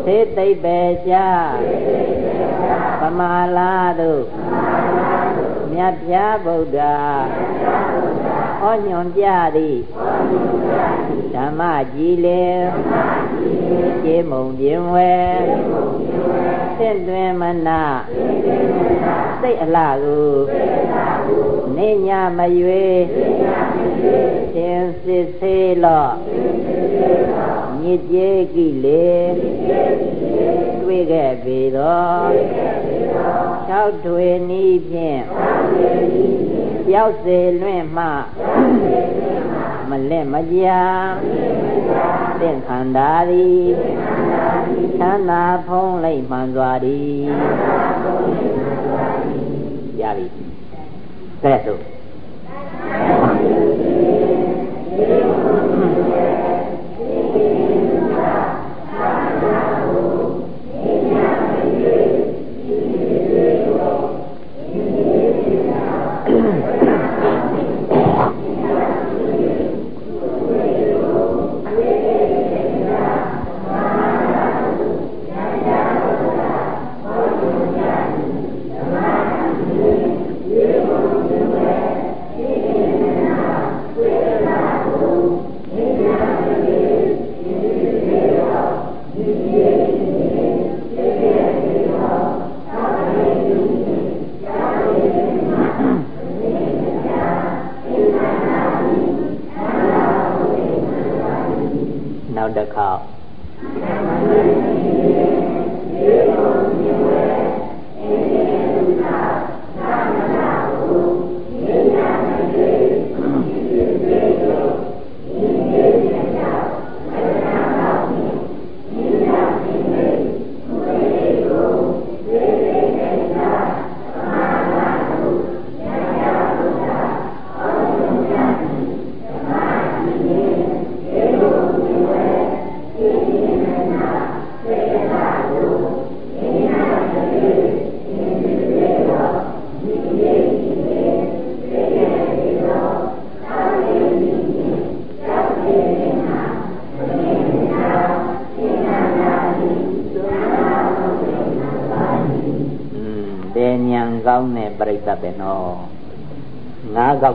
သေသိပ်ပဲရှာပမာလာတို့မြတ်ပြားဗုဒ္ဓဟောညွန်ပြသည်ဓမ္မကြည်လေကျေမုံပြင်းဝဲသင့်တွင်မနာစိတ်အလှကို နေညာမရွေသင်စစ်စေလော့ညစ်ကြေးကိလေတွေ့ခဲ့ပေသော၆ထွေနီးဖြင့်ပြောက်စေလွင့်မှမလက်မကြာသင်္ခန္ဓာသည်ချမ်းသာဖုံးလိုက်မှန်စွာသည်ရပြီ ကဲ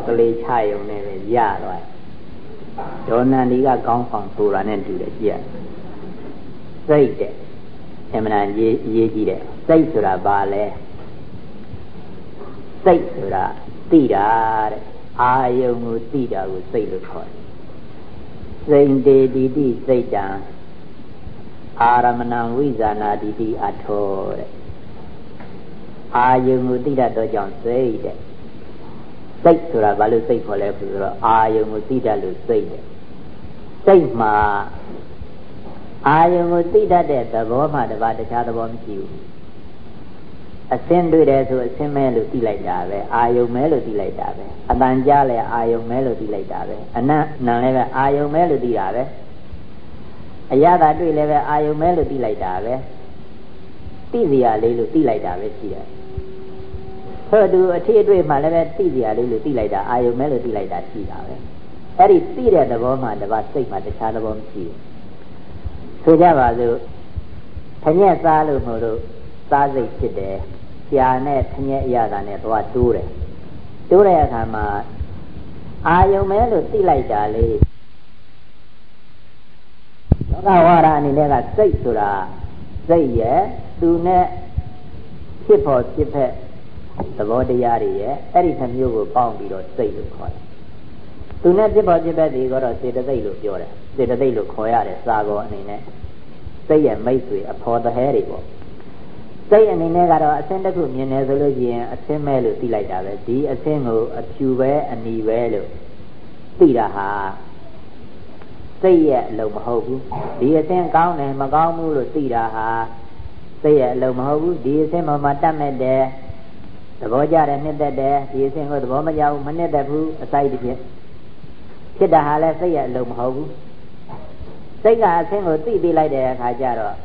ကောက်ကလေးချရုံနဲ့ပဲရသွားဒေါနန္ဒီကကောင်းဆောင်ဆိုတာနဲ့တူတယ်ကြည့်ရစိတ်တဲ့အမှန်အရေးအရေးကြီးတယ်စိတ်ဆိုတာဘာလဲစိတ်ဆိုတာသိတာတဲ့အာယုံကိုသိတာကိုစိတ်လို့ခေါ်တယ်စိန်တေတိတိစိတ်တံအာရမဏဝိဇာနာတိတိအထောတဲ့အာယုံကိုသိတတ်သောကြောင့်စိတ်တဲ့ စိတ်ဆိုတာဘာလို့စိတ်ခေါ်လဲဆိုတော့အာယုံကိုသိတတ်လို့စိတ်တယ်စိတ်မှာအာယုံကိုသိတတ်တဲ့သဘောမှတပါတခြားသဘောမရှိဘူးအစင်းတွေ့တယ်ဆိုအစင်းမဲလို့သိလိုက်တာပဲအာယုံမဲလို့သိလိုက်တာပဲအတန်ကြားလဲအာယုံမဲလို့သိလိုက်တာပဲအနတ်နံလည်းပဲအာယုံမဲလို့သိတာပဲအရသာတွေ့လည်းပဲအာယုံမဲလို့သိလိုက်တာပဲသိစရာလေးလို့သိလိုက်တာပဲရှိတယ် ဆိုသူအထီးအတွေ့မှလည်းပဲသိကြရလေးလို့သိလိုက်တာအာယုံမဲလို့သိလိုက်တာရှိတာပဲအဲ့ဒီသိတဲ့သဘောမှတပါစိတ်မှတခြားသဘောမရှိဘူးဆိုကြပါစို့ခညက်စားလို့မို့လို့စားစိတ်ဖြစ်တယ်ကြာနဲ့ခညက်အရသာနဲ့သွားတိုးတယ်တိုးတဲ့အခါမှာအာယုံမဲလို့သိလိုက်တာလေးလောကဝါဒအနေနဲ့ကစိတ်ဆိုတာစိတ်ရဲ့သူနဲ့ဖြစ်ဖို့ဖြစ်ဖက် သဘောတရားတွေရဲ့အဲ့ဒီနှမျိုးကိုပေါင်းပြီးတော့စိတ်လို့ခေါ်တယ်။သူနဲ့ပြစ်ပေါ်ပြစ်သက်တွေကတော့စေတသိက်လို့ပြောတယ်။စေတသိက်လို့ခေါ်ရတယ်စာကောအနေနဲ့စိတ်ရဲ့မိတ်ဆွေအဖော်တဟဲတွေပေါ့။စိတ်အနေနဲ့ကတော့အစင်းတစ်ခုမြင်တယ်ဆိုလို့ရှိရင်အစင်းမဲလို့သိလိုက်တာပဲ။ဒီအစင်းကိုအဖြူပဲအနီပဲလို့သိတာဟာစိတ်ရဲ့အလုံးမဟုတ်ဘူး။ဒီအစင်းကောင်းတယ်မကောင်းဘူးလို့သိတာဟာစိတ်ရဲ့အလုံးမဟုတ်ဘူး။ဒီအစင်းပေါ်မှာတတ်မဲ့တယ် သဘောကြတယ်နှစ်သက်တယ်ဒီအစဉ်ကိုသဘောမကြဘူးမနှစ်သက်ဘူးအစိုက်တစ်ဖြစ်ဖြစ်တာဟာလဲစိတ်ရဲ့အလုံးမဟုတ်ဘူးစိတ်ကအစဉ်ကိုသိပြီးလိုက်တဲ့အခါကျတော့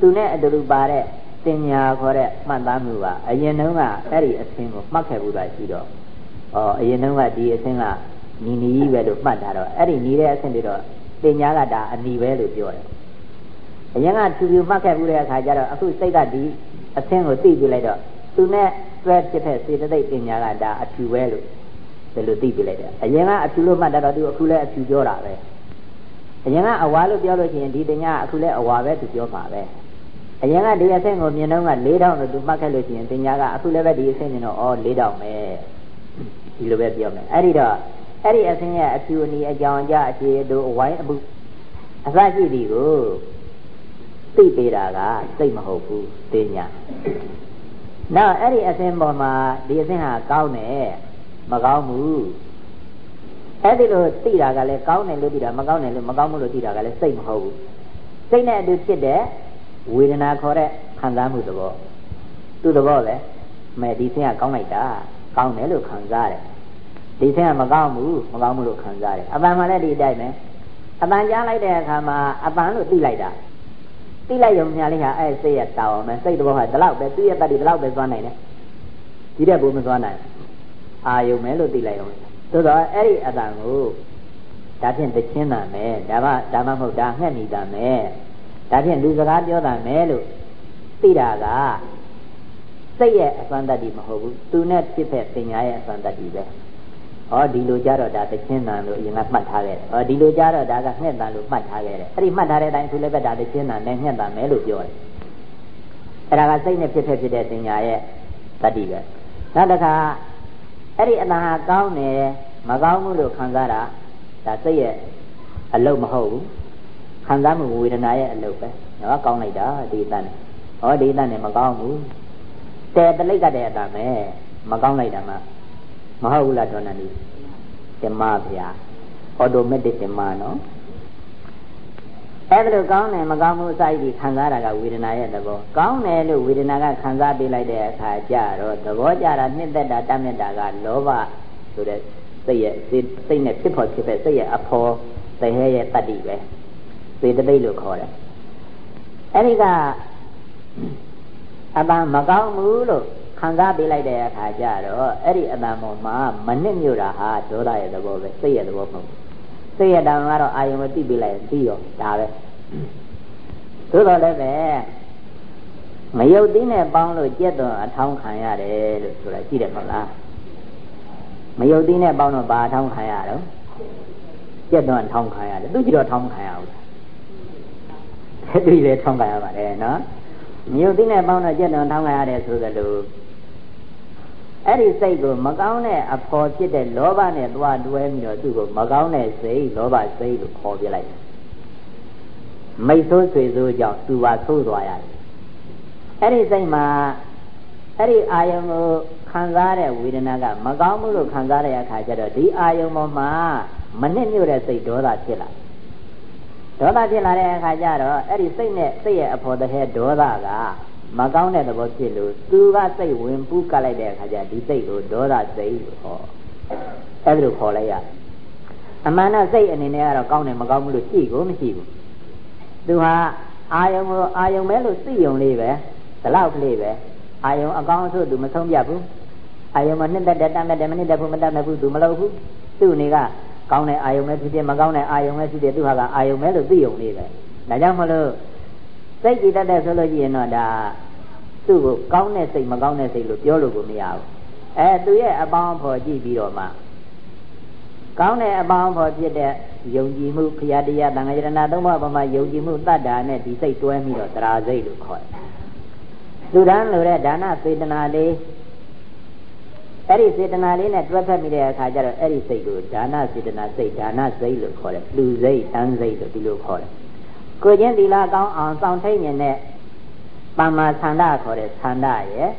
သူနဲ့အတူတူပါတဲ့တင်ညာခေါ်တဲ့မှတ်သားမှုကအရင်တုန်းကအဲ့ဒီအစဉ်ကိုမှတ်ခဲ့ဘူးတာရှိတော့ဩအရင်တုန်းကဒီအစဉ်ကနီနီကြီးပဲလို့မှတ်တာတော့အဲ့ဒီနီးတဲ့အစဉ်တွေတော့တင်ညာကဒါအနီပဲလို့ပြောတယ်အရင်ကဖြူဖြူမှတ်ခဲ့ဘူးတဲ့အခါကျတော့အခုစိတ်ကဒီအစဉ်ကိုသိပြီးလိုက်တော့ သူနဲ့တွဲဖြစ်တဲ့စေတသိက်ပညာကဒါအဖြူပဲလို့ဘယ်လိုသိပြလိုက်တယ်အရင်ကအဖြူလို့မှတ်တတ်တော့သူအခုလည်းအဖြူပြောတာပဲအရင်ကအဝါလို့ပြောလို့ရှိရင်ဒီတင်ညာအခုလည်းအဝါပဲသူပြောမှာပဲအရင်ကဒီအဆင့်ကိုမြင်တော့က၄တောင်လို့သူမှတ်ခဲ့လို့ရှိရင်တင်ညာကအခုလည်းပဲဒီအဆင့်မြင်တော့ဩ၄တောင်ပဲဒီလိုပဲပြောမယ်အဲ့ဒီတော့အဲ့ဒီအစဉ်ရဲ့အဖြူအနီအကြောင်းအကြအခြေတို့အဝိုင်းအမှုအစရှိသည်ကိုသိပေတာကစိတ်မဟုတ်ဘူးသိညာ နောက်အဲ့ဒီအစဉ်ပေါ်မှာဒီအစဉ်ဟာကောင်းတယ်မကောင်းဘူးအဲ့ဒီလိုသိတာကလည်းကောင်းတယ်လို့သိတာမကောင်းတယ်လို့မကောင်းဘူးလို့သိတာကလည်းစိတ်မဟုတ်ဘူးစိတ်နဲ့အတူဖြစ်တဲ့ဝေဒနာခေါ်တဲ့ခံစားမှုသဘောသူ့သဘောလည်းမဲ့ဒီစဉ်ကကောင်းလိုက်တာကောင်းတယ်လို့ခံစားတယ်ဒီစဉ်ကမကောင်းဘူးမကောင်းဘူးလို့ခံစားတယ်အပံမှလည်းဒီအတိုင်းပဲအပံကြားလိုက်တဲ့အခါမှာအပံလို့သိလိုက်တာ သိလိုက်ရုံညာလေးဟာအဲ့စိတ်ရတောင်းမယ်စိတ်သဘောဟာဒီလောက်ပဲသူ့ရဲ့တတ်ဒီဒီလောက်ပဲသွားနိုင်တယ်ဒီတဲ့ဘုမသွားနိုင်အာယုံမယ်လို့သိလိုက်ရုံသို့တော့အဲ့ဒီအတန်ကိုဒါဖြင့်တချင်းတာမယ်ဒါမှဒါမှမဟုတ်ဒါငှက်နေတာမယ်ဒါဖြင့်လူစကားပြောတာမယ်လို့သိတာကစိတ်ရဲ့အစွမ်းတတ္တိမဟုတ်ဘူးသူနဲ့ဖြစ်တဲ့ပညာရဲ့အစွမ်းတတ္တိပဲ ဟောဒီလိုကြတော့ဒါတချင်းတန်လို့အရင်ကမှတ်ထားခဲ့တယ်ဟောဒီလိုကြတော့ဒါကငှက်တန်လို့မှတ်ထားခဲ့တယ်အဲ့ဒီမှတ်ထားတဲ့အတိုင်းသူလည်းပဲဒါတချင်းတန်နဲ့ငှက်တန်မယ်လို့ပြောတယ်အဲ့ဒါကစိတ်နဲ့ဖြစ်တဲ့ဖြစ်တဲ့ပညာရဲ့တတ္တိပဲနောက်တစ်ခါအဲ့ဒီအတန်ဟာကောင်းတယ်မကောင်းဘူးလို့ခံစားတာဒါစိတ်ရဲ့အလုတ်မဟုတ်ဘူးခံစားမှုဝေဒနာရဲ့အလုတ်ပဲနော်ကောင်းလိုက်တာဒီတန်ဟောဒီတန်နဲ့မကောင်းဘူးတဲတလိတ်ကတဲ့အတန်ပဲမကောင်းလိုက်တာမှ မဟုတ်ဘူးလားဒေါနန္ဒီတင်မဗျာအော်တိုမက်တစ်တင်မနော်အဲ့ဒါလိုကောင်းတယ်မကောင်းဘူးအစာရည်ခံစားတာကဝေဒနာရဲ့သဘောကောင်းတယ်လို့ဝေဒနာကခံစားပေးလိုက်တဲ့အခါကျတော့သဘောကြတာနှစ်သက်တာတတ်မြတ်တာကလောဘဆိုတဲ့စိတ်ရဲ့စိတ်နဲ့ဖြစ်ပေါ်ဖြစ်တဲ့စိတ်ရဲ့အဖော်တဟဲရဲ့တတ္တိပဲစေတသိက်လို့ခေါ်တယ်အဲ့ဒီကအပန်းမကောင်းဘူးလို့ ခံစားပေးလိုက်တဲ့အခါကျတော့အဲ့ဒီအတန်ပေါ်မှာမနစ်မြို့တာဟာဒေါသရဲ့သဘောပဲစိတ်ရဲ့သဘောမဟုတ်ဘူးစိတ်ရဲ့တောင်ကတော့အာယုံမသိပေးလိုက်ရင်ပြီးရောဒါပဲသို့တော်လည်းပဲမယုတ်သိနဲ့ပေါင်းလို့ကြက်တော်အထောင်းခံရတယ်လို့ဆိုတာရှိတယ်မဟုတ်လားမယုတ်သိနဲ့ပေါင်းတော့ဘာအထောင်းခံရတော့ကြက်တော်အထောင်းခံရတယ်သူကြည့်တော့ထောင်းခံရဘူးသူလည်းထောင်းခံရပါတယ်နော်မယုတ်သိနဲ့ပေါင်းတော့ကြက်တော်ထောင်းခံရတယ်ဆိုသလို အဲ့ဒီစိတ်ကိုမကောင်းတဲ့အဖော်ဖြစ်တဲ့လောဘနဲ့သွားတွဲပြီးတော့သူ့ကိုမကောင်းတဲ့စိတ်လောဘစိတ်လို့ခေါ်ပြလိုက်တယ်မိတ်ဆိုးဆွေဆိုးကြောင့်သူပါဆိုးသွားရတယ်အဲ့ဒီစိတ်မှာအဲ့ဒီအာယုံကိုခံစားတဲ့ဝေဒနာကမကောင်းဘူးလို့ခံစားတဲ့အခါကျတော့ဒီအာယုံပေါ်မှာမနစ်မြို့တဲ့စိတ်ဒေါသဖြစ်လာဒေါသဖြစ်လာတဲ့အခါကျတော့အဲ့ဒီစိတ်နဲ့စိတ်ရဲ့အဖို့တည်းဒေါသက မကောင်းတဲ့သဘောဖြစ်လို့သူကစိတ်ဝင်ပူးကလိုက်တဲ့အခါကျဒီစိတ်ကိုဒေါသစိတ်လို့ဟောအဲ့ဒါလိုခေါ်လိုက်ရတယ်အမှန်တော့စိတ်အနေနဲ့ကတော့ကောင်းတယ်မကောင်းဘူးလို့ရှိကိုမရှိဘူးသူဟာအာယုံကိုအာယုံပဲလို့သိုံလေးပဲဒီလောက်ကလေးပဲအာယုံအကောင်းဆိုသူမဆုံးပြဘူးအာယုံမနှစ်သက်တဲ့တတ်တဲ့မနှစ်သက်ဘူးမတတ်မဲ့ဘူးသူမလုပ်ဘူးသူ့အနေကကောင်းတဲ့အာယုံပဲဖြစ်ဖြစ်မကောင်းတဲ့အာယုံပဲဖြစ်ဖြစ်သူဟာကအာယုံပဲလို့သိုံလေးပဲဒါကြောင့်မလို့စိတ်ကြည်တတ်တဲ့ဆိုလို့ရှိရင်တော့ဒါ သူ့ကိုကောင်းတဲ့စိတ်မကောင်းတဲ့စိတ်လို့ပြောလို့ကိုမရဘူးအဲသူရဲ့အပေါင်းအဖော်ကြည့်ပြီးတော့မှကောင်းတဲ့အပေါင်းအဖော်ဖြစ်တဲ့ယုံကြည်မှုခရတရားတန်ခါရဏသုံးပါးပမာယုံကြည်မှုတတ္တာနဲ့ဒီစိတ်တွဲပြီးတော့တရားစိတ်လို့ခေါ်တယ်လူတန်းလိုတဲ့ဒါနစေတနာလေးအဲ့ဒီစေတနာလေးနဲ့တွဲဖက်မိတဲ့အခါကျတော့အဲ့ဒီစိတ်ကိုဒါနစေတနာစိတ်ဒါနစိတ်လို့ခေါ်တယ်လူစိတ်တန်းစိတ်လို့ဒီလိုခေါ်တယ်ကိုချင်းသီလကောင်းအောင်စောင့်ထိန်နေတဲ့ ပမ္မာသန္တာခေါ်တဲ့သန္တာရဲ့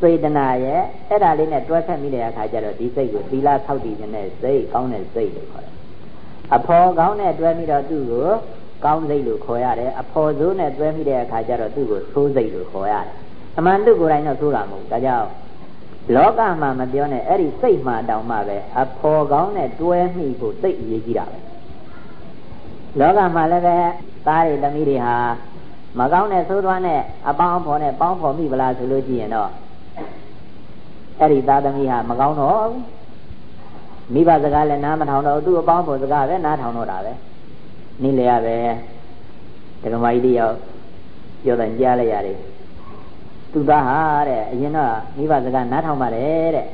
စေတနာရဲ့အဲ့ဒါလေးနဲ့တွဲဆက်မိတဲ့အခါကျတော့ဒီစိတ်ကိုသီလဆောက်တည်နေတဲ့စိတ်ကောင်းတဲ့စိတ်လို့ခေါ်တယ်အဖော်ကောင်းနဲ့တွဲပြီးတော့သူ့ကိုကောင်းစိတ်လို့ခေါ်ရတယ်အဖော်ဆိုးနဲ့တွဲမိတဲ့အခါကျတော့သူ့ကိုဆိုးစိတ်လို့ခေါ်ရတယ်အမှန်သူ့ကိုယ်တိုင်တော့ဆိုးတာမဟုတ်ဒါကြောင့်လောကမှာမပြောနဲ့အဲ့ဒီစိတ်မှတောင်မှပဲအဖော်ကောင်းနဲ့တွဲမိဖို့စိတ်အရေးကြီးတာပဲလောကမှာလည်းပဲသားတွေသမီးတွေဟာ မကောင်းတဲ့ဆိုးသွမ်းတဲ့အပေါင်းအဖော်နဲ့ပေါင်းဖော်မိဗလားဆိုလို့ရှိရင်တော့အဲ့ဒီသားသမီးဟာမကောင်းတော့မိဘစကားလည်းနားမထောင်တော့သူ့အပေါင်းဖော်စကားပဲနားထောင်တော့တာပဲနိလေရပဲဒကမကြီးတယောက်ပြောတယ်ကြားလိုက်ရတယ်သူသားဟာတဲ့အရင်တော့မိဘစကားနားထောင်ပါတယ်တဲ့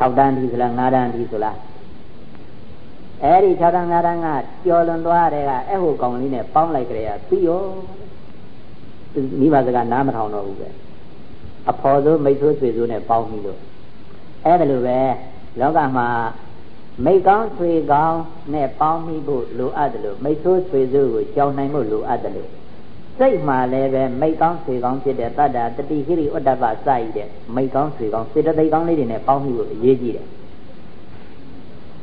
6တန်းဒီဆိုလား9တန်းဒီဆိုလား အဲ့ဒီ6တန်း9တန်းကကြော်လွန်သွားတဲ့ကအဲ့ဟိုကောင်လေးနဲ့ပေါင်းလိုက်ကြရပြီးရောသူမိဘစကားနားမထောင်တော့ဘူးပဲအဖော်ဆိုမိတ်ဆိုးဆွေဆိုနဲ့ပေါင်းပြီးလို့အဲ့ဒါလိုပဲလောကမှာမိကောင်းဆွေကောင်းနဲ့ပေါင်းမိဖို့လိုအပ်တယ်လို့မိဆိုးဆွေဆိုးကိုကြောင်နိုင်ဖို့လိုအပ်တယ်လို့စိတ်မှာလည်းပဲမိကောင်းဆွေကောင်းဖြစ်တဲ့တတ္တာတတိဟိရိဥဒ္ဒပစရည်တဲ့မိကောင်းဆွေကောင်းစေတသိက်ကောင်းလေးတွေနဲ့ပေါင်းမိဖို့အရေးကြီးတယ်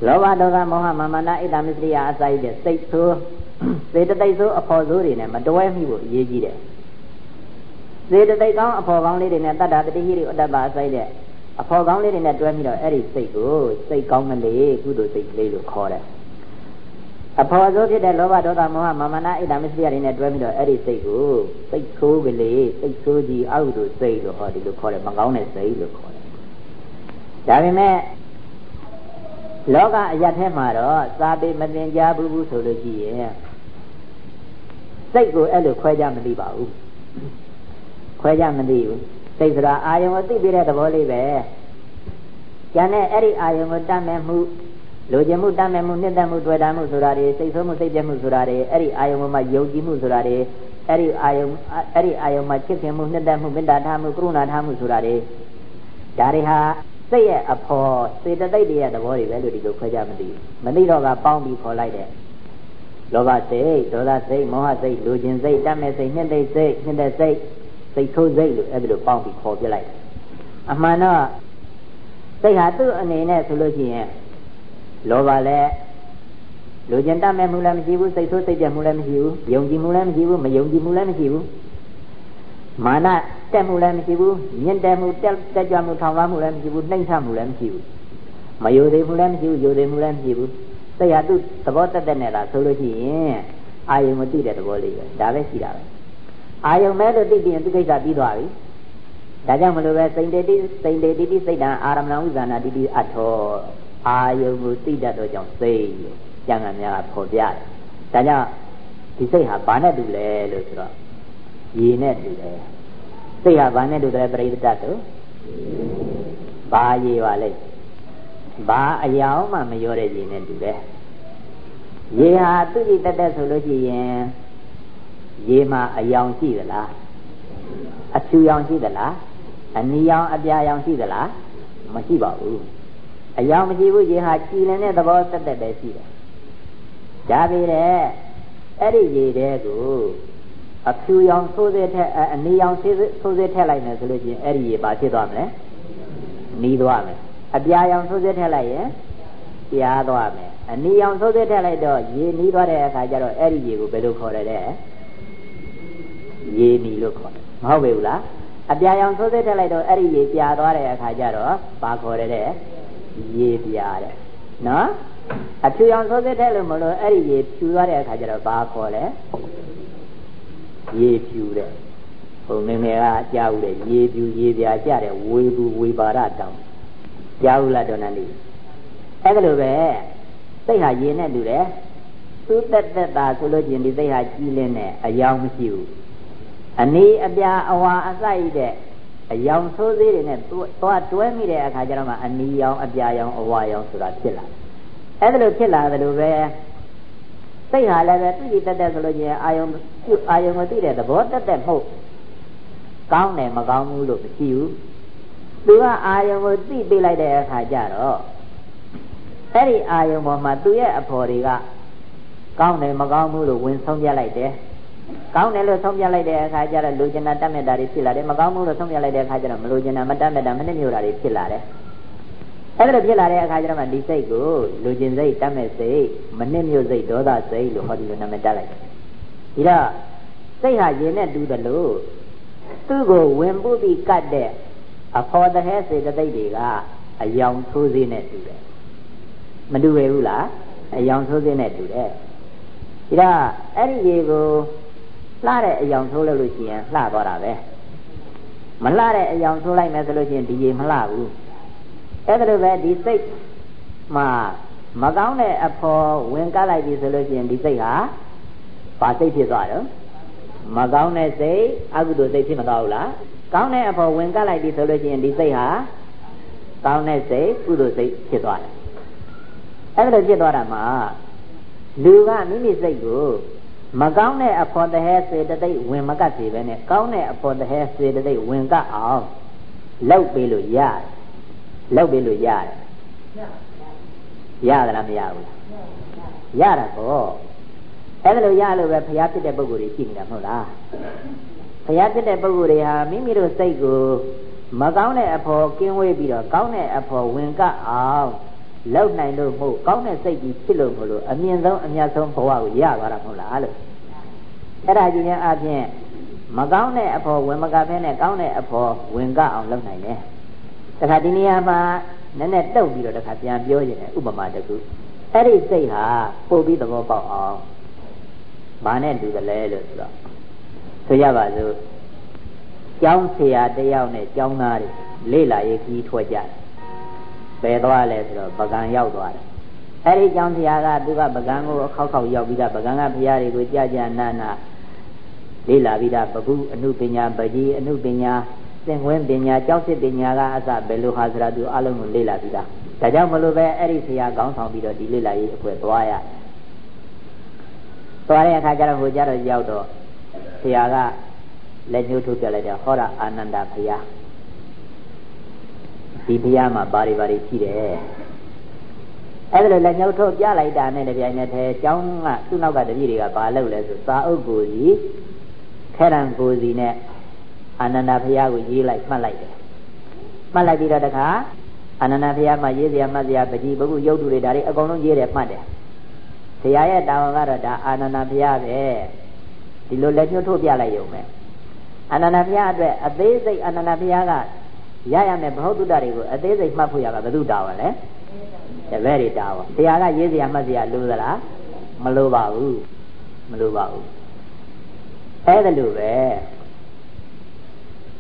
လောဘဒေါသမောဟမာမနာဣဒ္ဓမစ္စရိယအစာရည်တဲ့စိတ်ဆိုးစေတသိက်ဆိုးအဖော်ဆိုးတွေနဲ့မတွဲမိဖို့အရေးကြီးတယ်စေတသိက်ကောင်းအဖော်ကောင်းလေးတွေနဲ့တတ္တာတတိဟိရိဥဒ္ဒပအစာရည်တဲ့အဖော်ကောင်းလေးတွေနဲ့တွဲပြီးတော့အဲ့ဒီစိတ်ကိုစိတ်ကောင်းကလေးကုသိုလ်စိတ်ကလေးလို့ခေါ်တယ်အဖော်ဆိုးဖြစ်တဲ့လောဘဒေါသမောဟမာမနာဣဒ္ဓမစ္စရိယတွေနဲ့တွဲပြီးတော့အဲ့ဒီစိတ်ကိုစိတ်ဆိုးကလေးစိတ်ဆိုးကြီးအောက်သို့စိတ်လို့ဟောဒီလိုခေါ်တယ်မကောင်းတဲ့စိတ်လို့ခေါ်တယ်ဒါပေမဲ့ လောကအရက်ထဲမှာတော့စာပေမတင်ကြဘူးဘူးဆိုလို့ရှိရင်စိတ်ကိုအဲ့လိုခွဲကြမသိပါဘူးခွဲကြမသိဘူးစိတ်ဆိုတာအာယုံကိုသိပြီးတဲ့သဘောလေးပဲကျန်တဲ့အဲ့ဒီအာယုံကိုတတ်မဲ့မှုလိုချင်မှုတတ်မဲ့မှုနှစ်သက်မှုတွေ့တာမှုဆိုတာတွေစိတ်ဆိုးမှုစိတ်ပြတ်မှုဆိုတာတွေအဲ့ဒီအာယုံမှာယုံကြည်မှုဆိုတာတွေအဲ့ဒီအာယုံအဲ့ဒီအာယုံမှာချစ်ခင်မှုနှစ်သက်မှုမေတ္တာထားမှုကရုဏာထားမှုဆိုတာတွေဒါတွေဟာ စိတ်ရဲ့အဖော်စေတသိက်တွေရဲ့သဘောတွေပဲလို့ဒီလိုခွဲခြားမသိဘူးမသိတော့ကပေါင်းပြီးခေါ်လိုက်တဲ့လောဘစိတ်ဒေါသစိတ်မောဟစိတ်လူကျင်စိတ်တတ်မဲ့စိတ်နှစ်သိက်စိတ်နှစ်သက်စိတ်စိတ်ဆိုးစိတ်လို့အဲ့ဒီလိုပေါင်းပြီးခေါ်ပြလိုက်အမှန်တော့စိတ်ဟာသူ့အနေနဲ့ဆိုလို့ရှိရင်လောဘလည်းလူကျင်တတ်မဲ့မှုလည်းမရှိဘူးစိတ်ဆိုးစိတ်ပြတ်မှုလည်းမရှိဘူးယုံကြည်မှုလည်းမရှိဘူးမယုံကြည်မှုလည်းမရှိဘူး မာနတက်မှုလည်းမရှိဘူးမြင့်တက်မှုတက်တက်ကြွမှုထောင်လွှမ်းမှုလည်းမရှိဘူးနှိမ့်ချမှုလည်းမရှိဘူးမယိုသေးမှုလည်းမရှိဘူးယိုသေးမှုလည်းမရှိဘူးစိတ်ဟာသူ့သဘောတက်တက်နဲ့လားဆိုလို့ရှိရင်အာယုံမသိတဲ့သဘောလေးပဲဒါပဲရှိတာပဲအာယုံမဲလို့သိပြီးရင်သူကိစ္စပြီးသွားပြီဒါကြောင့်မလို့ပဲစိန်တေတိစိန်တေတိစိတ်တံအာရမဏဝိဇာနာတိတိအထောအာယုံကိုသိတတ်တော့ကြောင့်စိတ်လို့ကျန်ကများဖော်ပြတယ်ဒါကြောင့်ဒီစိတ်ဟာဘာနဲ့တူလဲလို့ဆိုတော့ ရေနဲ့တူတယ်စိတ်ဟာဘာနဲ့တူတယ်ပရိသတ်တို့ဘာရေပါလဲဘာအယောင်မှမရောတဲ့ရေနဲ့တူတယ်ရေဟာသူကြည့်တက်တက်ဆိုလို့ရှိရင်ရေမှာအယောင်ရှိသလားအဖြူရောင်ရှိသလားအနီရောင်အပြာရောင်ရှိသလားမရှိပါဘူးအယောင်မရှိဘူးရေဟာကြည်လင်တဲ့သဘောတက်တက်ပဲရှိတယ်ဒါပေမဲ့အဲ့ဒီရေတဲကို အဖြူရောင်ဆိုးစေထက်အနီရောင်ဆိုးစေထက်လိုက်မယ်ဆိုလို့ချင်းအဲ့ဒီရေပါဖြစ်သွားမလဲနီးသွားမယ်အပြာရောင်ဆိုးစေထက်လိုက်ရင်ပြားသွားမယ်အနီရောင်ဆိုးစေထက်လိုက်တော့ရေနီးသွားတဲ့အခါကျတော့အဲ့ဒီရေကိုဘယ်လိုခေါ်ရလဲရေနီလို့ခေါ်တယ်မဟုတ်ပေဘူးလားအပြာရောင်ဆိုးစေထက်လိုက်တော့အဲ့ဒီရေပြားသွားတဲ့အခါကျတော့ဘာခေါ်ရလဲရေပြားတဲ့နော်အဖြူရောင်ဆိုးစေထက်လို့မလို့အဲ့ဒီရေဖြူသွားတဲ့အခါကျတော့ဘာခေါ်လဲ ရေဖြူတဲ့ဟိုငငယ်ကကြားဦးတဲ့ရေဖြူရေပြာကြတဲ့ဝေဘူးဝေပါရတောင်ကြားဦးလားတော်နန္ဒီအဲ့ဒါလိုပဲစိတ်ဟာရေနဲ့တူတယ်သူတက်တက်တာဆိုလို့ချင်းဒီစိတ်ဟာကြီးလင်းနဲ့အယောင်မရှိဘူးအနီးအပြာအဝါအစိုက်တဲ့အယောင်ဆိုးသေးတွေနဲ့သွားတွဲမိတဲ့အခါကျတော့မှအနီးရောင်အပြာရောင်အဝါရောင်ဆိုတာဖြစ်လာအဲ့ဒါလိုဖြစ်လာတယ်လို့ပဲ စိတ်ဟာလည်းပဲသူကြည့်တက်တက်ဆိုလို့ချင်းအာယုံအာယုံကိုသိတဲ့သဘောတက်တက်မဟုတ်ကောင်းတယ်မကောင်းဘူးလို့မရှိဘူးသူကအာယုံကိုသိပေးလိုက်တဲ့အခါကျတော့အဲ့ဒီအာယုံပေါ်မှာသူရဲ့အဖော်တွေကကောင်းတယ်မကောင်းဘူးလို့ဝင်ဆုံးပြလိုက်တယ်ကောင်းတယ်လို့ဆုံးပြလိုက်တဲ့အခါကျတော့လူကျင်တာတတ်မြတ်တာတွေဖြစ်လာတယ်မကောင်းဘူးလို့ဆုံးပြလိုက်တဲ့အခါကျတော့မလူကျင်တာမတတ်မြတ်တာမနှိမ့်ညိုတာတွေဖြစ်လာတယ် အဲ့ဒါဖြစ်လာတဲ့အခါကျတော့မှဒီစိတ်ကိုလူကျင်စိတ်တတ်မဲ့စိတ်မနစ်မြို့စိတ်ဒေါသစိတ်လို့ဟောဒီလိုနာမည်တက်လိုက်တယ်ဒီတော့စိတ်ဟာရင်နဲ့တူတယ်လို့သူ့ကိုဝင်ပုပြီးကတ်တဲ့အဖော်တဟဲစေတသိက်တွေကအယောင်ဆိုးစေးနဲ့တူတယ်မတူပဲဘူးလားအယောင်ဆိုးစေးနဲ့တူတယ်ဒီတော့အဲ့ဒီရေကိုလှတဲ့အယောင်ဆိုးလို့လို့ရှိရင်လှသွားတာပဲမလှတဲ့အယောင်ဆိုးလိုက်မယ်ဆိုလို့ရှိရင်ဒီရေမလှဘူး အဲ့ဒါလိုပဲဒီစိတ်မှာမကောင်းတဲ့အဖော်ဝင်ကလိုက်ပြီဆိုလို့ရှိရင်ဒီစိတ်ဟာဘာစိတ်ဖြစ်သွားတော့မကောင်းတဲ့စိတ်အကုသိုလ်စိတ်ဖြစ်မသွားဘူးလားကောင်းတဲ့အဖော်ဝင်ကလိုက်ပြီဆိုလို့ရှိရင်ဒီစိတ်ဟာကောင်းတဲ့စိတ်ကုသိုလ်စိတ်ဖြစ်သွားတယ်အဲ့ဒါလိုဖြစ်သွားတာမှာလူကမိမိစိတ်ကိုမကောင်းတဲ့အဖော်တဟဲစေတသိက်ဝင်မကတ်စေပဲနဲ့ကောင်းတဲ့အဖော်တဟဲစေတသိက်ဝင်ကတ်အောင်လောက်ပေးလို့ရတယ် လောက်ပေးလို့ရတယ်ရသလားမရဘူးလားရတာကောအဲ့ဒါလိုရလို့ပဲဘုရားဖြစ်တဲ့ပုဂ္ဂိုလ်တွေရှိနေတာမဟုတ်လားဘုရားဖြစ်တဲ့ပုဂ္ဂိုလ်တွေဟာမိမိတို့စိတ်ကိုမကောင်းတဲ့အဖို့ကင်းဝေးပြီးတော့ကောင်းတဲ့အဖို့ဝင်ကအောင်လောက်နိုင်လို့မဟုတ်ကောင်းတဲ့စိတ်ကြီးဖြစ်လို့မလို့အမြင့်ဆုံးအမြတ်ဆုံးဘဝကိုရသွားတာမဟုတ်လားလို့အဲ့ဒါကြီးနဲ့အပြင်မကောင်းတဲ့အဖို့ဝင်မကဖဲနဲ့ကောင်းတဲ့အဖို့ဝင်ကအောင်လုပ်နိုင်တယ် တခါဒီနေရာမှာနည်းနည်းတုတ်ပြီးတော့တခါပြန်ပြောရင်ဥပမာတခုအဲ့ဒီစိတ်ဟာပို့ပြီးသဘောပေါက်အောင်ဘာနဲ့တူတယ်လဲလို့ဆိုတော့ဆိုရပါစို့ကျောင်းဆရာတယောက်နဲ့ကျောင်းသားတွေလေ့လာရေးကြီးထွက်ကြတယ်ပယ်သွားလဲဆိုတော့ပကံရောက်သွားတယ်အဲ့ဒီကျောင်းဆရာကသူကပကံကိုအခောက်ခောက်ရောက်ပြီးသားပကံကဘုရားတွေကိုကြာကြာနာနာလေ့လာပြီးသားပကုအနုပညာပကြီးအနုပညာ သင်ဝင်းပညာကြောက်စစ်ပညာကအစဘယ်လိုဟာဆိုတာသူအလုံးကိုလေ့လာပြီးသားဒါကြောင့်မလို့ပဲအဲ့ဒီဆရာကောင်းဆောင်ပြီးတော့ဒီလေ့လာရေးအဖွဲ့သွားရသွားတဲ့အခါကျတော့ဟိုကြတော့ရောက်တော့ဆရာကလက်ညှိုးထုတ်ပြလိုက်တယ်ဟောတာအာနန္ဒဘုရားဒီဘုရားမှာဘာတွေဘာတွေရှိတယ်အဲ့ဒါလိုလက်ညှိုးထုတ်ပြလိုက်တာနဲ့တပြိုင်နက်တည်းကျောင်းကသူ့နောက်ကတပည့်တွေကဘာလုပ်လဲဆိုစာအုပ်ကိုစီခဲရန်ကိုစီနဲ့ အာနန္ဒဘုရားကိုရေးလိုက်မှတ်လိုက်တယ်မှတ်လိုက်ပြီးတော့တခါအာနန္ဒဘုရားမှာရေးစရာမှတ်စရာပကြီးဘုခုရုပ်တုတွေဒါတွေအကုန်လုံးရေးတယ်မှတ်တယ်ဆရာရဲ့တာဝန်ကတော့ဒါအာနန္ဒဘုရားပဲဒီလိုလက်ညှိုးထုတ်ပြလိုက်ရုံပဲအာနန္ဒဘုရားအတွက်အသေးစိတ်အာနန္ဒဘုရားကရရမယ်ဘဟုတုတ္တတွေကိုအသေးစိတ်မှတ်ဖို့ရကဘယ်သူတာဝန်လဲတပည့်တွေတာဝန်ဆရာကရေးစရာမှတ်စရာလိုသလားမလိုပါဘူးမလိုပါဘူးအဲ့ဒါလိုပဲ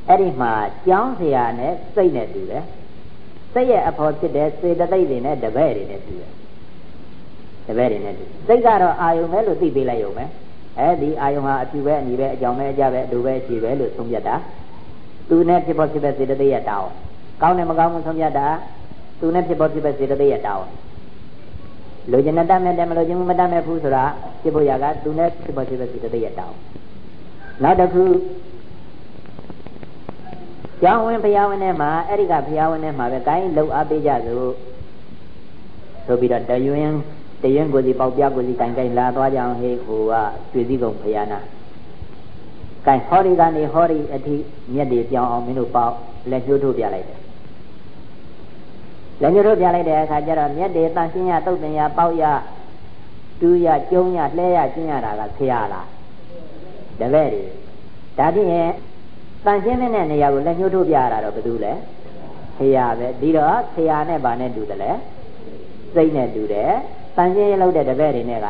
အဲ့ဒီမှာကြောင်းဆရာနဲ့စိတ်နဲ့တူတယ်စိတ်ရဲ့အဖို့ဖြစ်တဲ့စေတသိက်တွေနဲ့တပည့်တွေနဲ့တူတယ်တပည့်တွေနဲ့တူစိတ်ကတော့အာယုံပဲလို့သိပေးလိုက်ရုံပဲအဲဒီအာယုံဟာအတူပဲအညီပဲအကြောင်းပဲအကြပဲအတူပဲအရှိပဲလို့သုံးပြတာသူနဲ့ဖြစ်ပေါ်ဖြစ်တဲ့စေတသိက်ရဲ့တောင်းကောင်းတယ်မကောင်းဘူးသုံးပြတာသူနဲ့ဖြစ်ပေါ်ဖြစ်တဲ့စေတသိက်ရဲ့တောင်းလူကျင်တတ်မဲ့တယ်မလူကျင်မတတ်မဲ့ဘူးဆိုတာဖြစ်ပေါ်ရကသူနဲ့ဖြစ်ပေါ်ဖြစ်တဲ့စေတသိက်ရဲ့တောင်းနောက်တစ်ခု ကျောင်းဝင်ဘုရားဝင်ထဲမှာအဲ့ဒီကဘုရားဝင်ထဲမှာပဲကိုင်းလှုပ်အားပေးကြစို့ဆိုပြီးတော့တယွင်းတယွင်းကိုစီပေါက်ပြကိုစီကိုင်းကိုင်းလာသွားကြအောင်ဟေးဟိုကရွှေစည်းကုံဘုရားနာကိုင်းဟောဒီကနေဟောဒီအထိမြက်တွေပြောင်းအောင်မင်းတို့ပေါက်လက်ညှိုးထုတ်ပြလိုက်တယ်လက်ညှိုးထုတ်ပြလိုက်တဲ့အခါကျတော့မြက်တွေတန်ရှင်းရတုတ်တင်ရပေါက်ရတူးရကျုံရလှဲရကျင်းရတာကဆရာလားတပည့်တွေဒါဖြင့် တန်ရှင်းတဲ့နေရာကိုလက်ညှိုးထုတ်ပြရတာတော့ဘယ်သူလဲဆရာပဲဒီတော့ဆရာနဲ့ဗာနဲ့တူတယ်လဲစိတ်နဲ့တူတယ်တန်ရှင်းလောက်တဲ့တပည့်တွေနဲ့က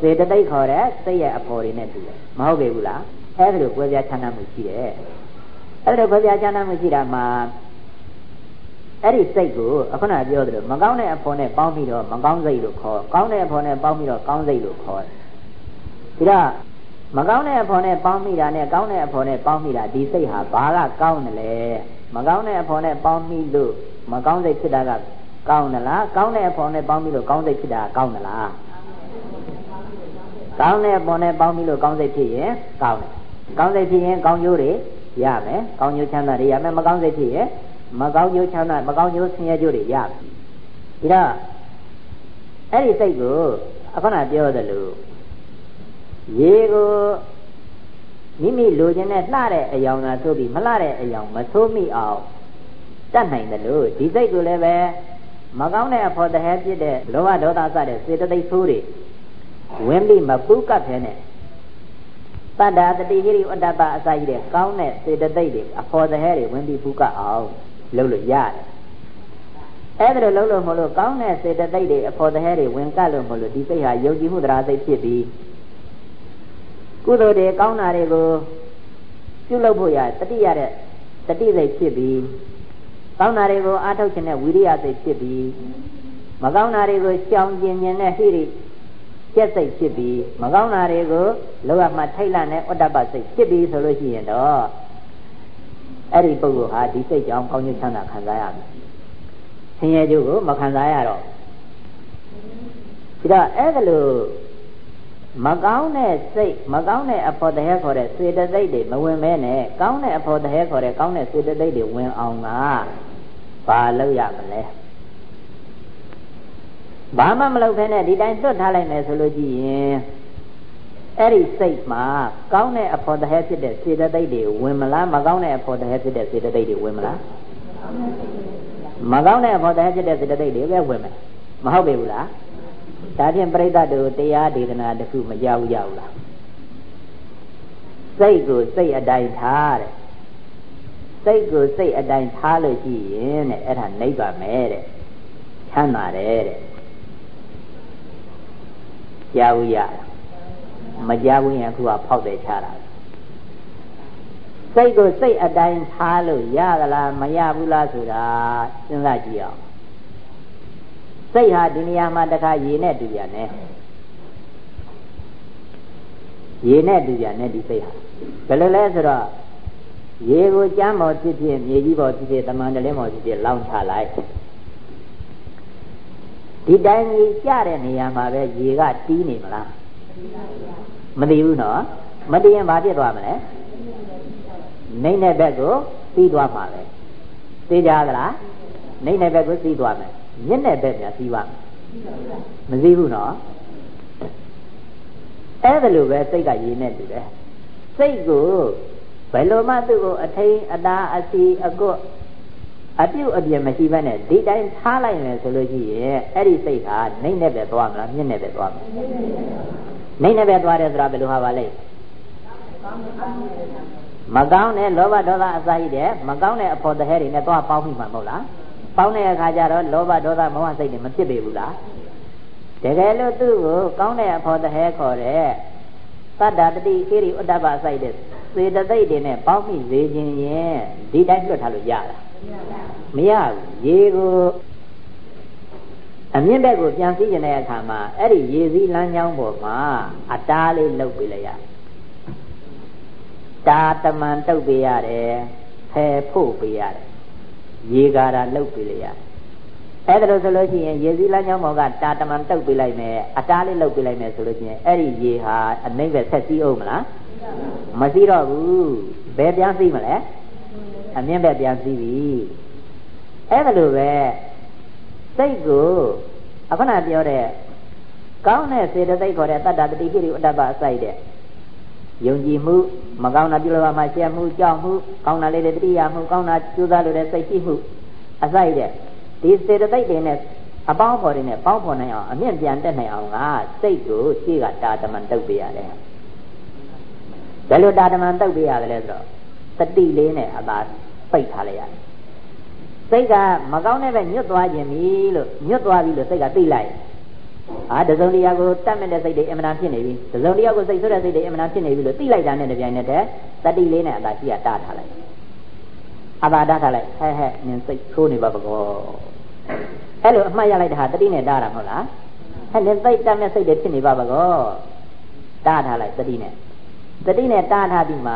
စေတသိက်ခေါ်တဲ့စိတ်ရဲ့အဖော်တွေနဲ့တူတယ်မဟုတ်ပေဘူးလားအဲ့ဒါလိုကွဲပြားချမ်းသာမှုရှိတယ်အဲ့ဒါလိုကွဲပြားချမ်းသာမှုရှိတာမှာအဲ့ဒီစိတ်ကိုအခုနပြောသလိုမကောင်းတဲ့အဖော်နဲ့ပေါင်းပြီးတော့မကောင်းစိတ်လို့ခေါ်ကောင်းတဲ့အဖော်နဲ့ပေါင်းပြီးတော့ကောင်းစိတ်လို့ခေါ်တယ်ဒါ မကောင်းတဲ့အဖော်နဲ့ပေါင်းမိတာနဲ့ကောင်းတဲ့အဖော်နဲ့ပေါင်းမိတာဒီစိတ်ဟာဘာကကောင်းတယ်လဲမကောင်းတဲ့အဖော်နဲ့ပေါင်းမိလို့မကောင်းစိတ်ဖြစ်တာကကောင်းသလားကောင်းတဲ့အဖော်နဲ့ပေါင်းမိလို့ကောင်းစိတ်ဖြစ်တာကောင်းသလားကောင်းတဲ့အဖော်နဲ့ပေါင်းမိလို့ကောင်းစိတ်ဖြစ်ရင်ကောင်းတယ်ကောင်းစိတ်ဖြစ်ရင်ကောင်းကျိုးတွေရမယ်ကောင်းကျိုးချမ်းသာတွေရမယ်မကောင်းစိတ်ဖြစ်ရင်မကောင်းကျိုးချမ်းသာမကောင်းကျိုးဆင်းရဲကျိုးတွေရမယ်ဒါတော့အဲ့ဒီစိတ်ကိုအခုနပြောသလို ရေကိုမိမိလိုချင်တဲ့လှတဲ့အယောင်သာဆိုပြီးမလှတဲ့အယောင်မဆိုးမိအောင်တတ်နိုင်တယ်လို့ဒီစိတ်ကိုလည်းပဲမကောင်းတဲ့အဖို့တဟဲဖြစ်တဲ့လောဘဒေါသစတဲ့စေတသိက်ဆိုးတွေဝင်ပြီးမပူးကပ်ဖဲနဲ့တတ္တာတတိဟိရိဝတ္တပအစာကြီးတဲ့ကောင်းတဲ့စေတသိက်တွေအဖို့တဟဲတွေဝင်ပြီးပူးကပ်အောင်လုပ်လို့ရတယ်အဲ့ဒါလိုလုပ်လို့မလို့ကောင်းတဲ့စေတသိက်တွေအဖို့တဟဲတွေဝင်ကပ်လို့မလို့ဒီစိတ်ဟာယုံကြည်မှုတရားစိတ်ဖြစ်ပြီး ကုသိုလ်တွေကောင်းတာတွေကိုပြုလုပ်ဖို့ရတတိရတဲ့တတိစိတ်ဖြစ်ပြီးကောင်းတာတွေကိုအားထုတ်ခြင်းနဲ့ဝိရိယစိတ်ဖြစ်ပြီးမကောင်းတာတွေကိုရှောင်ကျင်ခြင်းနဲ့ဟိရိကျက်စိတ်ဖြစ်ပြီးမကောင်းတာတွေကိုလောကမှာထိုက်လန့်တဲ့ဩတ္တပစိတ်ဖြစ်ပြီးဆိုလို့ရှိရင်တော့အဲ့ဒီပုဂ္ဂိုလ်ဟာဒီစိတ်ကြောင့်ကောင်းကျိုးချမ်းသာခံစားရမယ်ဆင်းရဲကျိုးကိုမခံစားရတော့ဒါအဲ့ဒါလို့ မကောင်းတဲ့စိတ်မကောင်းတဲ့အဖို့တဟဲခေါ်တဲ့စေတသိက်တွေမဝင်မဲနဲ့ကောင်းတဲ့အဖို့တဟဲခေါ်တဲ့ကောင်းတဲ့စေတသိက်တွေဝင်အောင်ကဘာလုပ်ရမလဲဘာမှမလုပ်ဖဲနဲ့ဒီတိုင်းလွတ်ထားလိုက်မယ်ဆိုလို့ကြည့်ရင်အဲ့ဒီစိတ်မှာကောင်းတဲ့အဖို့တဟဲဖြစ်တဲ့စေတသိက်တွေဝင်မလားမကောင်းတဲ့အဖို့တဟဲဖြစ်တဲ့စေတသိက်တွေဝင်မလားမကောင်းတဲ့အဖို့တဟဲဖြစ်တဲ့စေတသိက်တွေပဲဝင်မယ်မဟုတ်ပေဘူးလား ဒါဖြင့်ပြိဿတို့တရားဒေသနာတခုမကြောက်ရဘူးလားစိတ်ကိုစိတ်အတိုင်းထားတဲ့စိတ်ကိုစိတ်အတိုင်းထားလို့ရှိရင်တဲ့အဲ့ဒါနိဗ္ဗာန်ပဲတဲ့ချမ်းသာတယ်တဲ့ကြားဘူးရမကြားဘူးရင်အခုကဖောက်တယ်ချတာစိတ်ကိုစိတ်အတိုင်းထားလို့ရသလားမရဘူးလားဆိုတာစဉ်းစားကြည့်အောင် စိတ်ဟာဒီနေရာမှာတခါရေနဲ့တူပြန်တယ်ရေနဲ့တူပြန်တယ်ဒီစိတ်ဟာဘယ်လိုလဲဆိုတော့ရေကိုကြမ်းပေါ်ဖြစ်ဖြစ်မြေကြီးပေါ်ဖြစ်ဖြစ်တမန်တလင်းပေါ်ဖြစ်ဖြစ်လောင်းချလိုက်ဒီတိုင်းကြီးကြတဲ့နေရာမှာပဲရေကတီးနေမလားမသိဘူးနော်မတည်ရင်ဘာဖြစ်သွားမလဲနှိမ့်တဲ့ဘက်ကိုသိသွားမှာပဲသိကြသလားနှိမ့်တဲ့ဘက်ကိုသိသွားမယ် မြင့်တဲ့ဘက်များသိပါမသိဘူးနော်အဲ့ဒါလိုပဲစိတ်ကရည်နေတူတယ်စိတ်ကိုဘယ်လိုမှသူ့ကိုအထိန်အတာအစီအကွတ်အပြုတ်အပြည့်မရှိဘဲနဲ့ဒီတိုင်းထားလိုက်မယ်ဆိုလို့ရှိရင်အဲ့ဒီစိတ်ဟာနှိမ့်နဲ့ပဲသွားမလားမြင့်နဲ့ပဲသွားမလားနှိမ့်နဲ့ပဲသွားတယ်ဆိုတာဘယ်လိုဟာပါလဲမကောင်းတဲ့လောဘဒေါသအစာရှိတဲ့မကောင်းတဲ့အဖို့တဟဲတွေနဲ့သွားပေါင်းမိမှာမဟုတ်လား ပေါင်းတဲ့အခါကျတော့လောဘဒေါသမောဟစိတ်တွေမဖြစ်ပေဘူးလားတကယ်လို့သူ့ကိုကောင်းတဲ့အဖို့တဟဲခေါ်တဲ့သတ္တတတိဣရိဥဒ္ဒပစိုက်တဲ့စေတသိက်တွေနဲ့ပေါင်းမိစေခြင်းရင်ဒီတိုင်းလွတ်ထားလို့ရတာမရဘူးရေကိုအမြင့်ဘက်ကိုပြန်စီးကျင်တဲ့အခါမှာအဲ့ဒီရေစည်းလမ်းကြောင်းပေါ်မှာအတားလေးလှုပ်ပေးလိုက်ရတာတမန်တုပ်ပေးရတယ်ဖယ်ဖို့ပေးရတယ် ရေကာတာလှုပ်ပေးလိုက်ရအဲ့ဒါလို့ဆိုလို့ရှိရင်ရေစည်းလမ်းကြောင်းပေါ်ကတာတမန်တုပ်ပေးလိုက်မယ်အတားလေးလှုပ်ပေးလိုက်မယ်ဆိုလို့ရှိရင်အဲ့ဒီရေဟာအနှိမ့်ပဲဆက်စည်းအောင်မလားမစည်းတော့ဘူးဘယ်ပြန်စည်းမလဲအမြင့်ပဲပြန်စည်းပြီအဲ့ဒါလိုပဲစိတ်ကိုအခုနပြောတဲ့ကောင်းတဲ့စေတသိက်ခေါ်တဲ့တတ္တတတိဟိရိဥဒ္ဒပအစိုက်တဲ့ ယုံကြည်မှုမကောင်းတာပြုလို့ပါမှရှက်မှုကြောက်မှုကောင်းတာလေးတွေတတိယမှုကောင်းတာကျိုးစားလို့တဲ့စိတ်ရှိမှုအစိုက်တဲ့ဒီစေတသိက်တွေနဲ့အပေါင်းဖော်တွေနဲ့ပေါင်းဖော်နိုင်အောင်အမြင့်ပြန်တက်နိုင်အောင်ကစိတ်ကိုရှေ့ကတာတမန်တုတ်ပေးရတယ်ဘယ်လိုတာတမန်တုတ်ပေးရတယ်လဲဆိုတော့တတိလေးနဲ့အသာပိတ်ထားလိုက်ရတယ်စိတ်ကမကောင်းတဲ့ဘက်ညွတ်သွားခြင်းပြီလို့ညွတ်သွားပြီလို့စိတ်ကသိလိုက် အာတစုံတရားကိုတတ်မဲ့တဲ့စိတ်တွေအမှန်တန်ဖြစ်နေပြီတစုံတရားကိုစိတ်ဆိုးတဲ့စိတ်တွေအမှန်တန်ဖြစ်နေပြီလို့သိလိုက်တာနဲ့တပြိုင်နက်တည်းတတိလေးနဲ့အသာရှိရတားထားလိုက်အသာတားထားလိုက်ဟဲ့ဟဲ့နင်စိတ်ဆိုးနေပါဘကောအဲ့လိုအမှတ်ရလိုက်တာဟာတတိနဲ့တားတာမဟုတ်လားဟဲ့နင်စိတ်တတ်မဲ့စိတ်တွေဖြစ်နေပါဘကောတားထားလိုက်တတိနဲ့တတိနဲ့တားထားပြီးမှ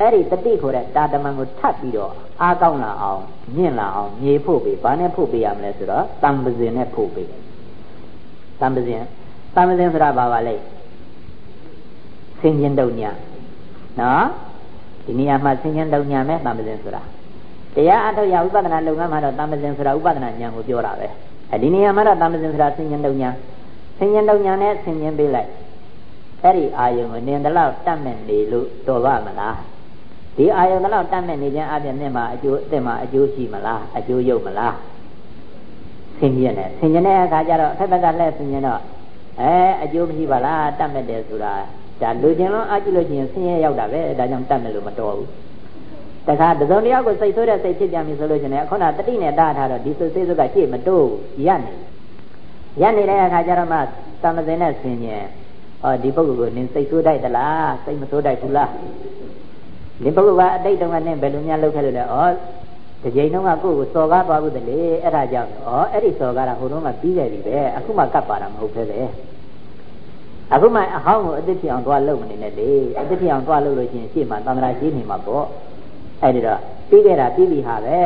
အဲ့ဒီတတိခေါ်တဲ့တာတမန်ကိုထပ်ပြီးတော့အားကောင်းလာအောင်မြင့်လာအောင်မြေဖို့ပေးဘာနဲ့ဖို့ပေးရမလဲဆိုတော့တံပဇင်နဲ့ဖို့ပေးတံ ပဇင်တံပဇင်ဆိုတာဘာပါလဲဆင်ញင်တုံညာနော်ဒီနေရာမှာဆင်ញင်တုံညာမဲ့တံပဇင်ဆိုတာတရားအထုတ်ရဥပဒနာလုပ်ငန်းမှာတော့တံပဇင်ဆိုတာဥပဒနာဉာဏ်ကိုပြောတာပဲအဲဒီနေရာမှာတော့တံပဇင်ဆိုတာဆင်ញင်တုံညာဆင်ញင်တုံညာနဲ့ဆင်ញင်ပေးလိုက်အဲ့ဒီအာယုံကိုနင်တလောက်တတ်မဲ့နေလို့တော်ပါမလားဒီအာယုံကတော့တတ်မဲ့နေခြင်းအပြင်နဲ့မှာအကျိုးအစ်မှာအကျိုးရှိမလားအကျိုးရုပ်မလား ဆင်ကျင်တယ်ဆင်ကျင်တဲ့အခါကျတော့အထက်ဘက်ကလှည့်ဆင်ကျင်တော့အဲအကျိုးမရှိပါလားတတ်မဲ့တယ်ဆိုတာဒါလူကျင်လုံးအကျိုးလို့ကျင်ဆင်းရဲရောက်တာပဲဒါကြောင့်တတ်မဲ့လို့မတော်ဘူးတခါတစုံတယောက်ကိုစိတ်ဆိုးတဲ့စိတ်ဖြစ်ပြန်ပြီဆိုလို့ကျင်လည်းခုနတတိနဲ့တားထားတော့ဒီစိတ်စိတ်စုကရှေ့မတိုးဘူးရပ်နေရပ်နေတဲ့အခါကျတော့မှသမ္မစင်နဲ့ဆင်ကျင်ဟောဒီပုဂ္ဂိုလ်ကိုနင်စိတ်ဆိုးတိုက်သလားစိတ်မဆိုးတိုက်ဘူးလားဒီပုဂ္ဂိုလ်ကအတိတ်တုန်းကနဲ့ဘယ်လိုများလုပ်ခဲ့လို့လဲဩ ဒီချိန်တုန်းကကိုယ့်ကိုစော်ကားသွားဘူးတလေအဲ့ဒါကြောင့်ဩအဲ့ဒီစော်ကားတာဟိုတုန်းကပြီးခဲ့ပြီပဲအခုမှကပ်ပါတာမဟုတ်ပဲပဲအခုမှအဟောင်းကိုအစ်စ်ဖြစ်အောင်သွားလုပ်မနေနဲ့လေအစ်စ်ဖြစ်အောင်သွားလုပ်လို့ရှိရင်ရှေ့မှာသံဃာရှိနေမှာပေါ့အဲ့ဒီတော့ပြီးခဲ့တာပြီးပြီဟာပဲ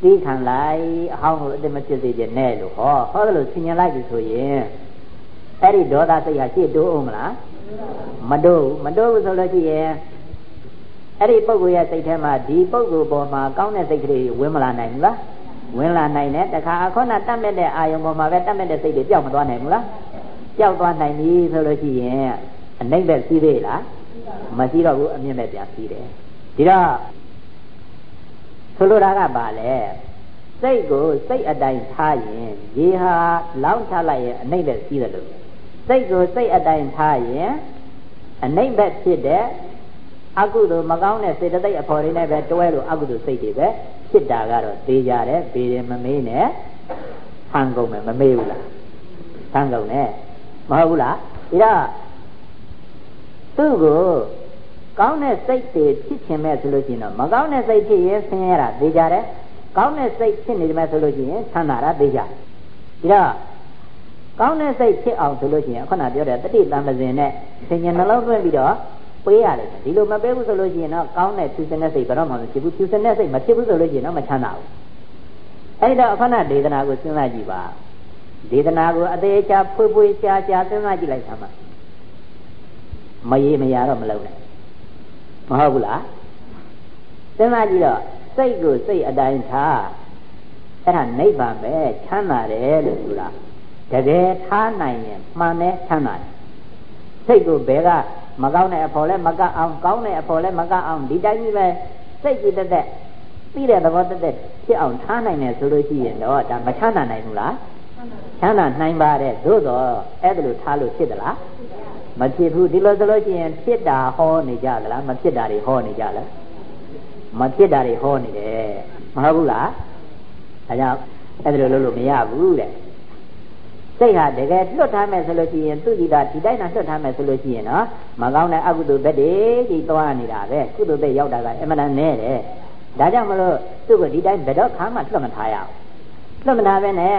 ပြီးခံလိုက်အဟောင်းကိုအစ်စ်မဖြစ်စေချင်နဲ့လို့ဟောဟောတယ်လို့ဆင်ញင်လိုက်ပြီဆိုရင်အဲ့ဒီဒေါသစိတ်ဟာရှေ့တိုးအောင်မလားမတိုးမတိုးဘူးဆိုလို့ရှိရင် အဲ့ဒီပုဂ္ဂိုလ်ရဲ့စိတ်ထဲမှာဒီပုဂ္ဂိုလ်ပေါ်မှာကောင်းတဲ့စိတ်ကလေးဝင်မလာနိုင်ဘူးလားဝင်လာနိုင်တယ်တခါခုနတတ်မဲ့တဲ့အာယုံပေါ်မှာပဲတတ်မဲ့တဲ့စိတ်တွေပျောက်မသွားနိုင်ဘူးလားပျောက်သွားနိုင်ပြီဆိုလို့ရှိရင်အနှိမ့်ပဲစီးသေးလားမရှိတော့ဘူးအမြင့်ပဲပြန်စီးတယ်ဒီတော့ဆိုလိုတာကဘာလဲစိတ်ကိုစိတ်အတိုင်းထားရင်ရေဟာလောင်းချလိုက်ရင်အနှိမ့်ပဲစီးတယ်လို့စိတ်ကိုစိတ်အတိုင်းထားရင်အနှိမ့်ပဲဖြစ်တဲ့ အကုသိုလ်မကောင်းတဲ့စေတသိက်အဖော်တွေနဲ့ပဲတွဲလို့အကုသိုလ်စိတ်တွေပဲဖြစ်တာကတော့သိကြတယ်ဘေးတယ်မမေးနဲ့ဆန်းကုန်မယ်မမေးဘူးလားဆန်းကုန်နဲ့မဟုတ်ဘူးလားဒါသူ့ကိုကောင်းတဲ့စိတ်တွေဖြစ်ခြင်းမဲ့ဆိုလို့ရှိရင်တော့မကောင်းတဲ့စိတ်ဖြစ်ရင်ဆင်းရဲတာသိကြတယ်ကောင်းတဲ့စိတ်ဖြစ်နေတယ်မဲ့ဆိုလို့ရှိရင်ဆန္ဒတာသိကြတယ်ဒါကောင်းတဲ့စိတ်ဖြစ်အောင်ဆိုလို့ရှိရင်ခုနပြောတဲ့တတိတံပဇင်နဲ့ဆင်ញနှလုံးသွင်းပြီးတော့ ပေးရတယ်ဒီလိုမပေးဘူးဆိုလို့ရှိရင်တော့ကောင်းတဲ့ဖြူစင်တဲ့စိတ်ဘယ်တော့မှမဖြစ်ဘူးဖြူစင်တဲ့စိတ်မဖြစ်ဘူးဆိုလို့ရှိရင်တော့မချမ်းသာဘူးအဲ့တော့အခဏဒေသနာကိုစဉ်းစားကြည့်ပါဒေသနာကိုအသေးချာဖွေးဖွေးရှားရှားစဉ်းစားကြည့်လိုက်သမ်းပါမရေမရတော့မလုံးနဲ့မဟုတ်ဘူးလားစဉ်းစားကြည့်တော့စိတ်ကိုစိတ်အတိုင်းထားအဲ့ဒါနိဗ္ဗာန်ပဲချမ်းသာတယ်လို့ဆိုတာတကယ်ထားနိုင်ရင်မှန်တယ်ချမ်းသာတယ်စိတ်ကိုဘယ်က မကောင်းတဲ့အဖော်လဲမကအောင်ကောင်းတဲ့အဖော်လဲမကအောင်ဒီတိုင်းကြီးပဲစိတ်ကြည်တက်တက်ပြီးတဲ့သဘောတက်တက်ဖြစ်အောင်ထားနိုင်တယ်ဆိုလို့ရှိရင်တော့ဒါမချမ်းသာနိုင်ဘူးလားချမ်းသာနိုင်ပါတယ်သို့တော့အဲ့ဒါလိုထားလို့ဖြစ်သလားမဖြစ်ဘူးဒီလိုဆိုလို့ရှိရင်ဖြစ်တာဟောနေကြသလားမဖြစ်တာတွေဟောနေကြလားမဖြစ်တာတွေဟောနေတယ်မဟုတ်ဘူးလားဒါကြောင့်အဲ့ဒါလိုလုပ်လို့မရဘူးတဲ့ စိတ်ဟာတကယ်လွတ်ထားမယ်ဆိုလို့ရှိရင်သူ့ကြည်တာဒီတိုင်းသာလွတ်ထားမယ်ဆိုလို့ရှိရင်နော်မကောင်းတဲ့အကုသိုလ်ဘက်တွေကြီးသွားနေတာပဲကုသိုလ်ဘက်ရောက်တာကအမှန်တန်နဲ့တယ်ဒါကြောင့်မလို့သူ့ကိုဒီတိုင်းဘယ်တော့ခါမှလွတ်မထားရအောင်လွတ်မထားပဲနဲ့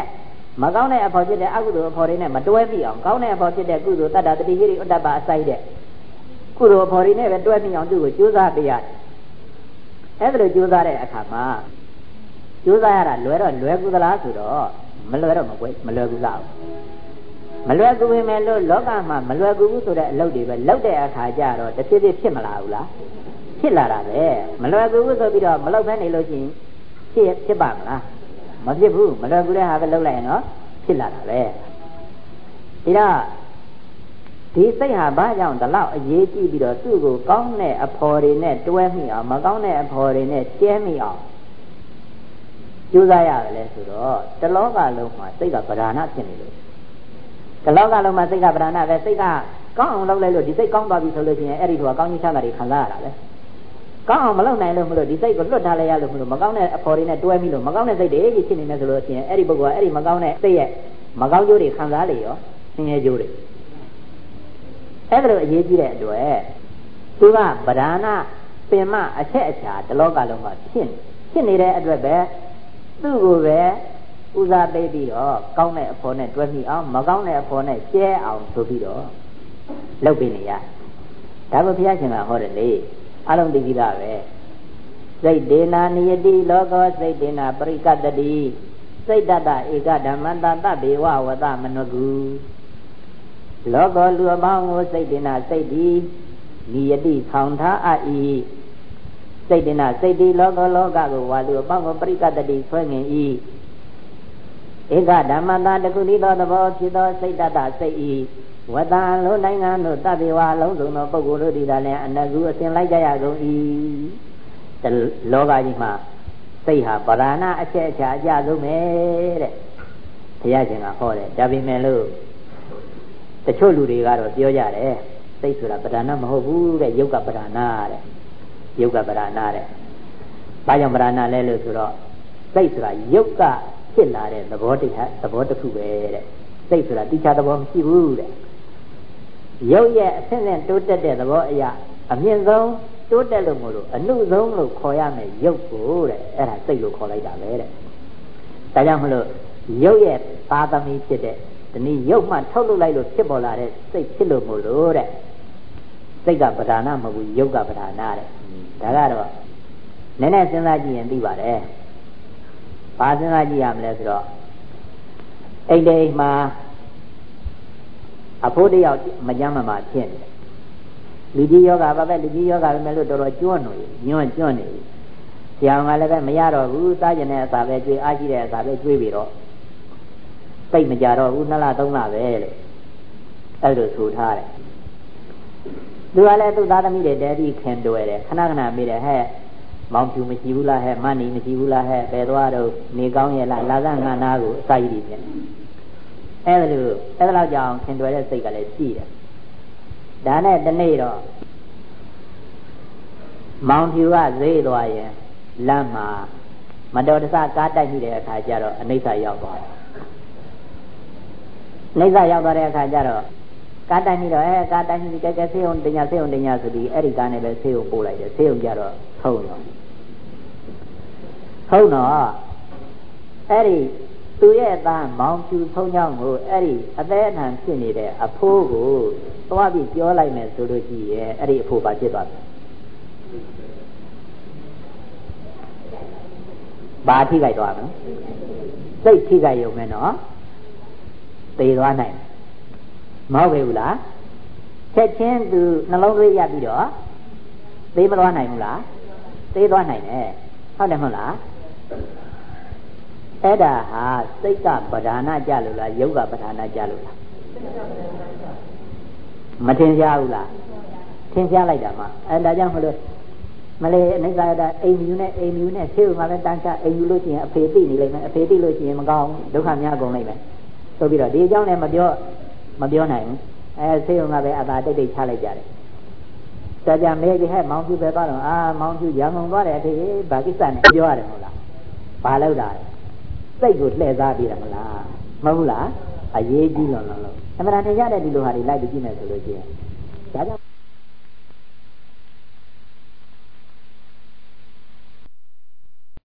မကောင်းတဲ့အဖို့ဖြစ်တဲ့အကုသိုလ်အဖို့တွေနဲ့မတွဲပြီးအောင်ကောင်းတဲ့အဖို့ဖြစ်တဲ့ကုသိုလ်တတ္တတတိဟိရိဥတ္တပအစိုက်တဲ့ကုသိုလ်အဖို့တွေနဲ့ပဲတွဲပြီးအောင်သူ့ကိုကြိုးစားပေးရတယ်အဲ့ဒါလိုကြိုးစားတဲ့အခါမှာကြိုးစားရတာလွယ်တော့လွယ်ကူသလားဆိုတော့ မလွယ်တော့မကွယ်မလွယ်ကူလားမလွယ်ကူပေမဲ့လို့လောကမှာမလွယ်ကူဘူးဆိုတဲ့အလုပ်တွေပဲလုပ်တဲ့အခါကျတော့တစ်ဖြည်းဖြည်းဖြစ်မလာဘူးလားဖြစ်လာတာပဲမလွယ်ကူဘူးဆိုပြီးတော့မလုပ်ဘဲနေလို့ရှိရင်ဖြစ်ဖြစ်ပါမလားမဖြစ်ဘူးမလွယ်ကူတဲ့ဟာပဲလုပ်လိုက်ရင်တော့ဖြစ်လာတာပဲဒါတော့ဒီစိတ်ဟာဘာကြောင့်ဒီလောက်အရေးကြီးပြီးတော့သူ့ကိုကောင်းတဲ့အဖော်တွေနဲ့တွဲမိအောင်မကောင်းတဲ့အဖော်တွေနဲ့ကျဲမိအောင် ကြိုးစားရတယ်လဲဆိုတော့တလောကလုံးမှာစိတ်ကပဓာဏဖြစ်နေလို့တလောကလုံးမှာစိတ်ကပဓာဏပဲစိတ်ကကောင်းအောင်လုပ်လိုက်လို့ဒီစိတ်ကောင်းသွားပြီဆိုလို့ရှိရင်အဲ့ဒီတော့ကောင်းကြီးချမ်းသာတွေခံစားရတာပဲကောင်းအောင်မလုပ်နိုင်လို့မလို့ဒီစိတ်ကိုလွတ်ထားလိုက်ရလို့မလို့မကောင်းတဲ့အဖော်တွေနဲ့တွဲမိလို့မကောင်းတဲ့စိတ်တွေကြီးဖြစ်နေတယ်ဆိုလို့ရှိရင်အဲ့ဒီပုဂ္ဂိုလ်ကအဲ့ဒီမကောင်းတဲ့စိတ်ရဲ့မကောင်းကျိုးတွေခံစားလေရောဆင်းရဲကျိုးတွေအဲ့ဒါလိုအရေးကြီးတဲ့အတွက်သူကဗဒနာပင်မအချက်အချာတလောကလုံးမှာဖြစ်ဖြစ်နေတဲ့အတွက်ပဲ သူ့ကိုပဲဦးစားပေးပြီးတော့ကောင်းတဲ့အဖို့နဲ့တွဲမိအောင်မကောင်းတဲ့အဖို့နဲ့ကျဲအောင်ဆိုပြီးတော့လုပ်ပေးနေရဒါကိုဘုရားရှင်ကဟောတယ်လေအလုံးသိကြည့်တာပဲစိတ်ဒေနာနိယတိလောကောစိတ်ဒေနာပရိကတတိစိတ်တတဧကဓမ္မတတဘေဝဝတမနကုလောကောလူအပေါင်းကိုစိတ်ဒေနာစိတ်ဒီနိယတိဆောင်ထားအပ်၏ စိတ်တင်နာစိတ်ဒီလောကလောကကိုဝါလူအပေါင်းကိုပရိကတတိဆွဲငင်၏ဧကဓမ္မတာတကုလိသောသဘောဖြစ်သောစိတ်တတစိတ်ဤဝတ္တလုံးနိုင်ငံတို့တပိဝါလုံးစုံသောပုဂ္ဂိုလ်တို့ဒီသာလည်းအနကုအစဉ်လိုက်ကြရကုန်၏တလောကကြီးမှာစိတ်ဟာပရဏအချက်အချာအကြဆုံးပဲတဲ့ဘုရားရှင်ကဟောတယ်ဒါပေမဲ့လို့တချို့လူတွေကတော့ပြောကြတယ်စိတ်ဆိုတာပရဏမဟုတ်ဘူးတဲ့ယုတ်ကပရဏတဲ့ ယုတ်ကပရဏတဲ့။ဘာကြောင့်ပရဏလဲလို့ဆိုတော့စိတ်ဆိုတာယုတ်ကဖြစ်လာတဲ့သဘောတရားသဘောတစ်ခုပဲတဲ့။စိတ်ဆိုတာတိကျသဘောမရှိဘူးတဲ့။ယုတ်ရဲ့အဆင့်နဲ့တိုးတက်တဲ့သဘောအရာအမြင့်ဆုံးတိုးတက်လို့မို့လို့အနုဆုံးလို့ခေါ်ရမယ်ယုတ်ကိုတဲ့။အဲ့ဒါစိတ်လို့ခေါ်လိုက်တာပဲတဲ့။ဒါကြောင့်မလို့ယုတ်ရဲ့ပါသမီဖြစ်တဲ့ဒီနည်းယုတ်မှထုတ်လုပ်လိုက်လို့ဖြစ်ပေါ်လာတဲ့စိတ်ဖြစ်လို့မို့လို့တဲ့စိတ်ကပဓာနာမဟုတ်ဘူးယုတ်ကပဓာနာတဲ့ ဒါကတော့နည်းနည်းစဉ်းစားကြည့်ရင်သိပါတယ်။ဘာစဉ်းစားကြည့်ရမလဲဆိုတော့အိမ်တိမ်မှာအဖိုးတယောက်မကြမ်းမမာဖြစ်နေတယ်။လူကြီးယောဂပါပဲလူကြီးယောဂပဲမဲ့လို့တော်တော်ကျွန်းနေညွန့်ကျွန်းနေဆကြောင်ကလည်းပဲမရတော့ဘူးစားကျင်တဲ့အစာပဲကျွေးအားရှိတဲ့အစာပဲကျွေးပြီးတော့သိမကြတော့ဘူးနှစ်လသုံးလပဲလို့အဲ့လိုဆိုထားတယ် သူကလည်းသူ့သားသမီးတွေတဲပြီးခင်တွယ်တယ်ခဏခဏမေးတယ်ဟဲ့မောင်ဖြူမရှိဘူးလားဟဲ့မန်းနီမရှိဘူးလားဟဲ့ဘယ်သွားတော့နေကောင်းရဲ့လားလာကငါနာကိုအစာရည်ပြင်အဲ့ဒါလိုအဲ့ဒါလောက်ကြောင့်ခင်တွယ်တဲ့စိတ်ကလည်းရှိတယ်ဒါနဲ့တနေ့တော့မောင်ဖြူကဈေးသွားရင်လမ်းမှာမတော်တဆကားတိုက်မိတဲ့အခါကျတော့အနိစ္စရောက်သွားတယ်။နိစ္စရောက်သွားတဲ့အခါကျတော့ ကားတိုက်မိတော့အဲကားတိုက်မိကဲကဲဆေးုံတင်ညာဆေးုံတင်ညာဆိုပြီးအဲ့ဒီကားနဲ့ပဲဆေးုံပို့လိုက်တယ်ဆေးုံကြတော့ထုံတော့ထုံတော့အဲ့ဒီသူရဲ့အသားမောင်ဖြူဖုံးချောင်းကိုအဲ့ဒီအသေးအထန်ဖြစ်နေတဲ့အဖိုးကိုသွားပြီးပြောလိုက်မယ်ဆိုလို့ရှိရင်အဲ့ဒီအဖိုးပါဖြစ်သွားတယ်ဘာထိခိုက်သွားမလဲစိတ်ထိခိုက်ရုံပဲနော်သေသွားနိုင် မဟုတ်ပဲဘူးလားချက်ချင်းသူနှလုံးသွေးရပြီးတော့သေမသွားနိုင်ဘူးလားသေသွားနိုင်တယ်ဟုတ်တယ်မဟုတ်လားအဲ့ဒါဟာစိတ်ကပဓာနာကြလို့လားယုတ်ကပဓာနာကြလို့လားမထင်ရှားဘူးလားထင်ရှားလိုက်တာမှအဲဒါကြောင့်မလို့မလေးအနိစ္စရတာအိမ်ယူနဲ့အိမ်ယူနဲ့ဆေးဥမှာလည်းတန်းချအိမ်ယူလို့ရှိရင်အဖေသိနေလိမ့်မယ်အဖေသိလို့ရှိရင်မကောင်းဒုက္ခများကုန်လိမ့်မယ်ဆိုပြီးတော့ဒီအကြောင်းလည်းမပြော မပြောနိုင်ဘူးအဲဆေးဥကပဲအသာတိတ်တိတ်ချလိုက်ကြတယ်ကြာကြာမဲကြီးဟဲ့မောင်ပြပဲသွားတော့အာမောင်ပြရန်ကုန်သွားတယ်အဖေဘာကိစ္စနဲ့ပြောရတယ်မဟုတ်လားဘာလို့တာလဲစိတ်ကိုလှည့်စားပြီးတယ်မလားမဟုတ်ဘူးလားအရေးကြီးလို့လို့အမှန်တရားထင်ရတဲ့ဒီလိုဟာတွေလိုက်ပြီးကြည့်မယ်ဆိုလို့ရှိရင်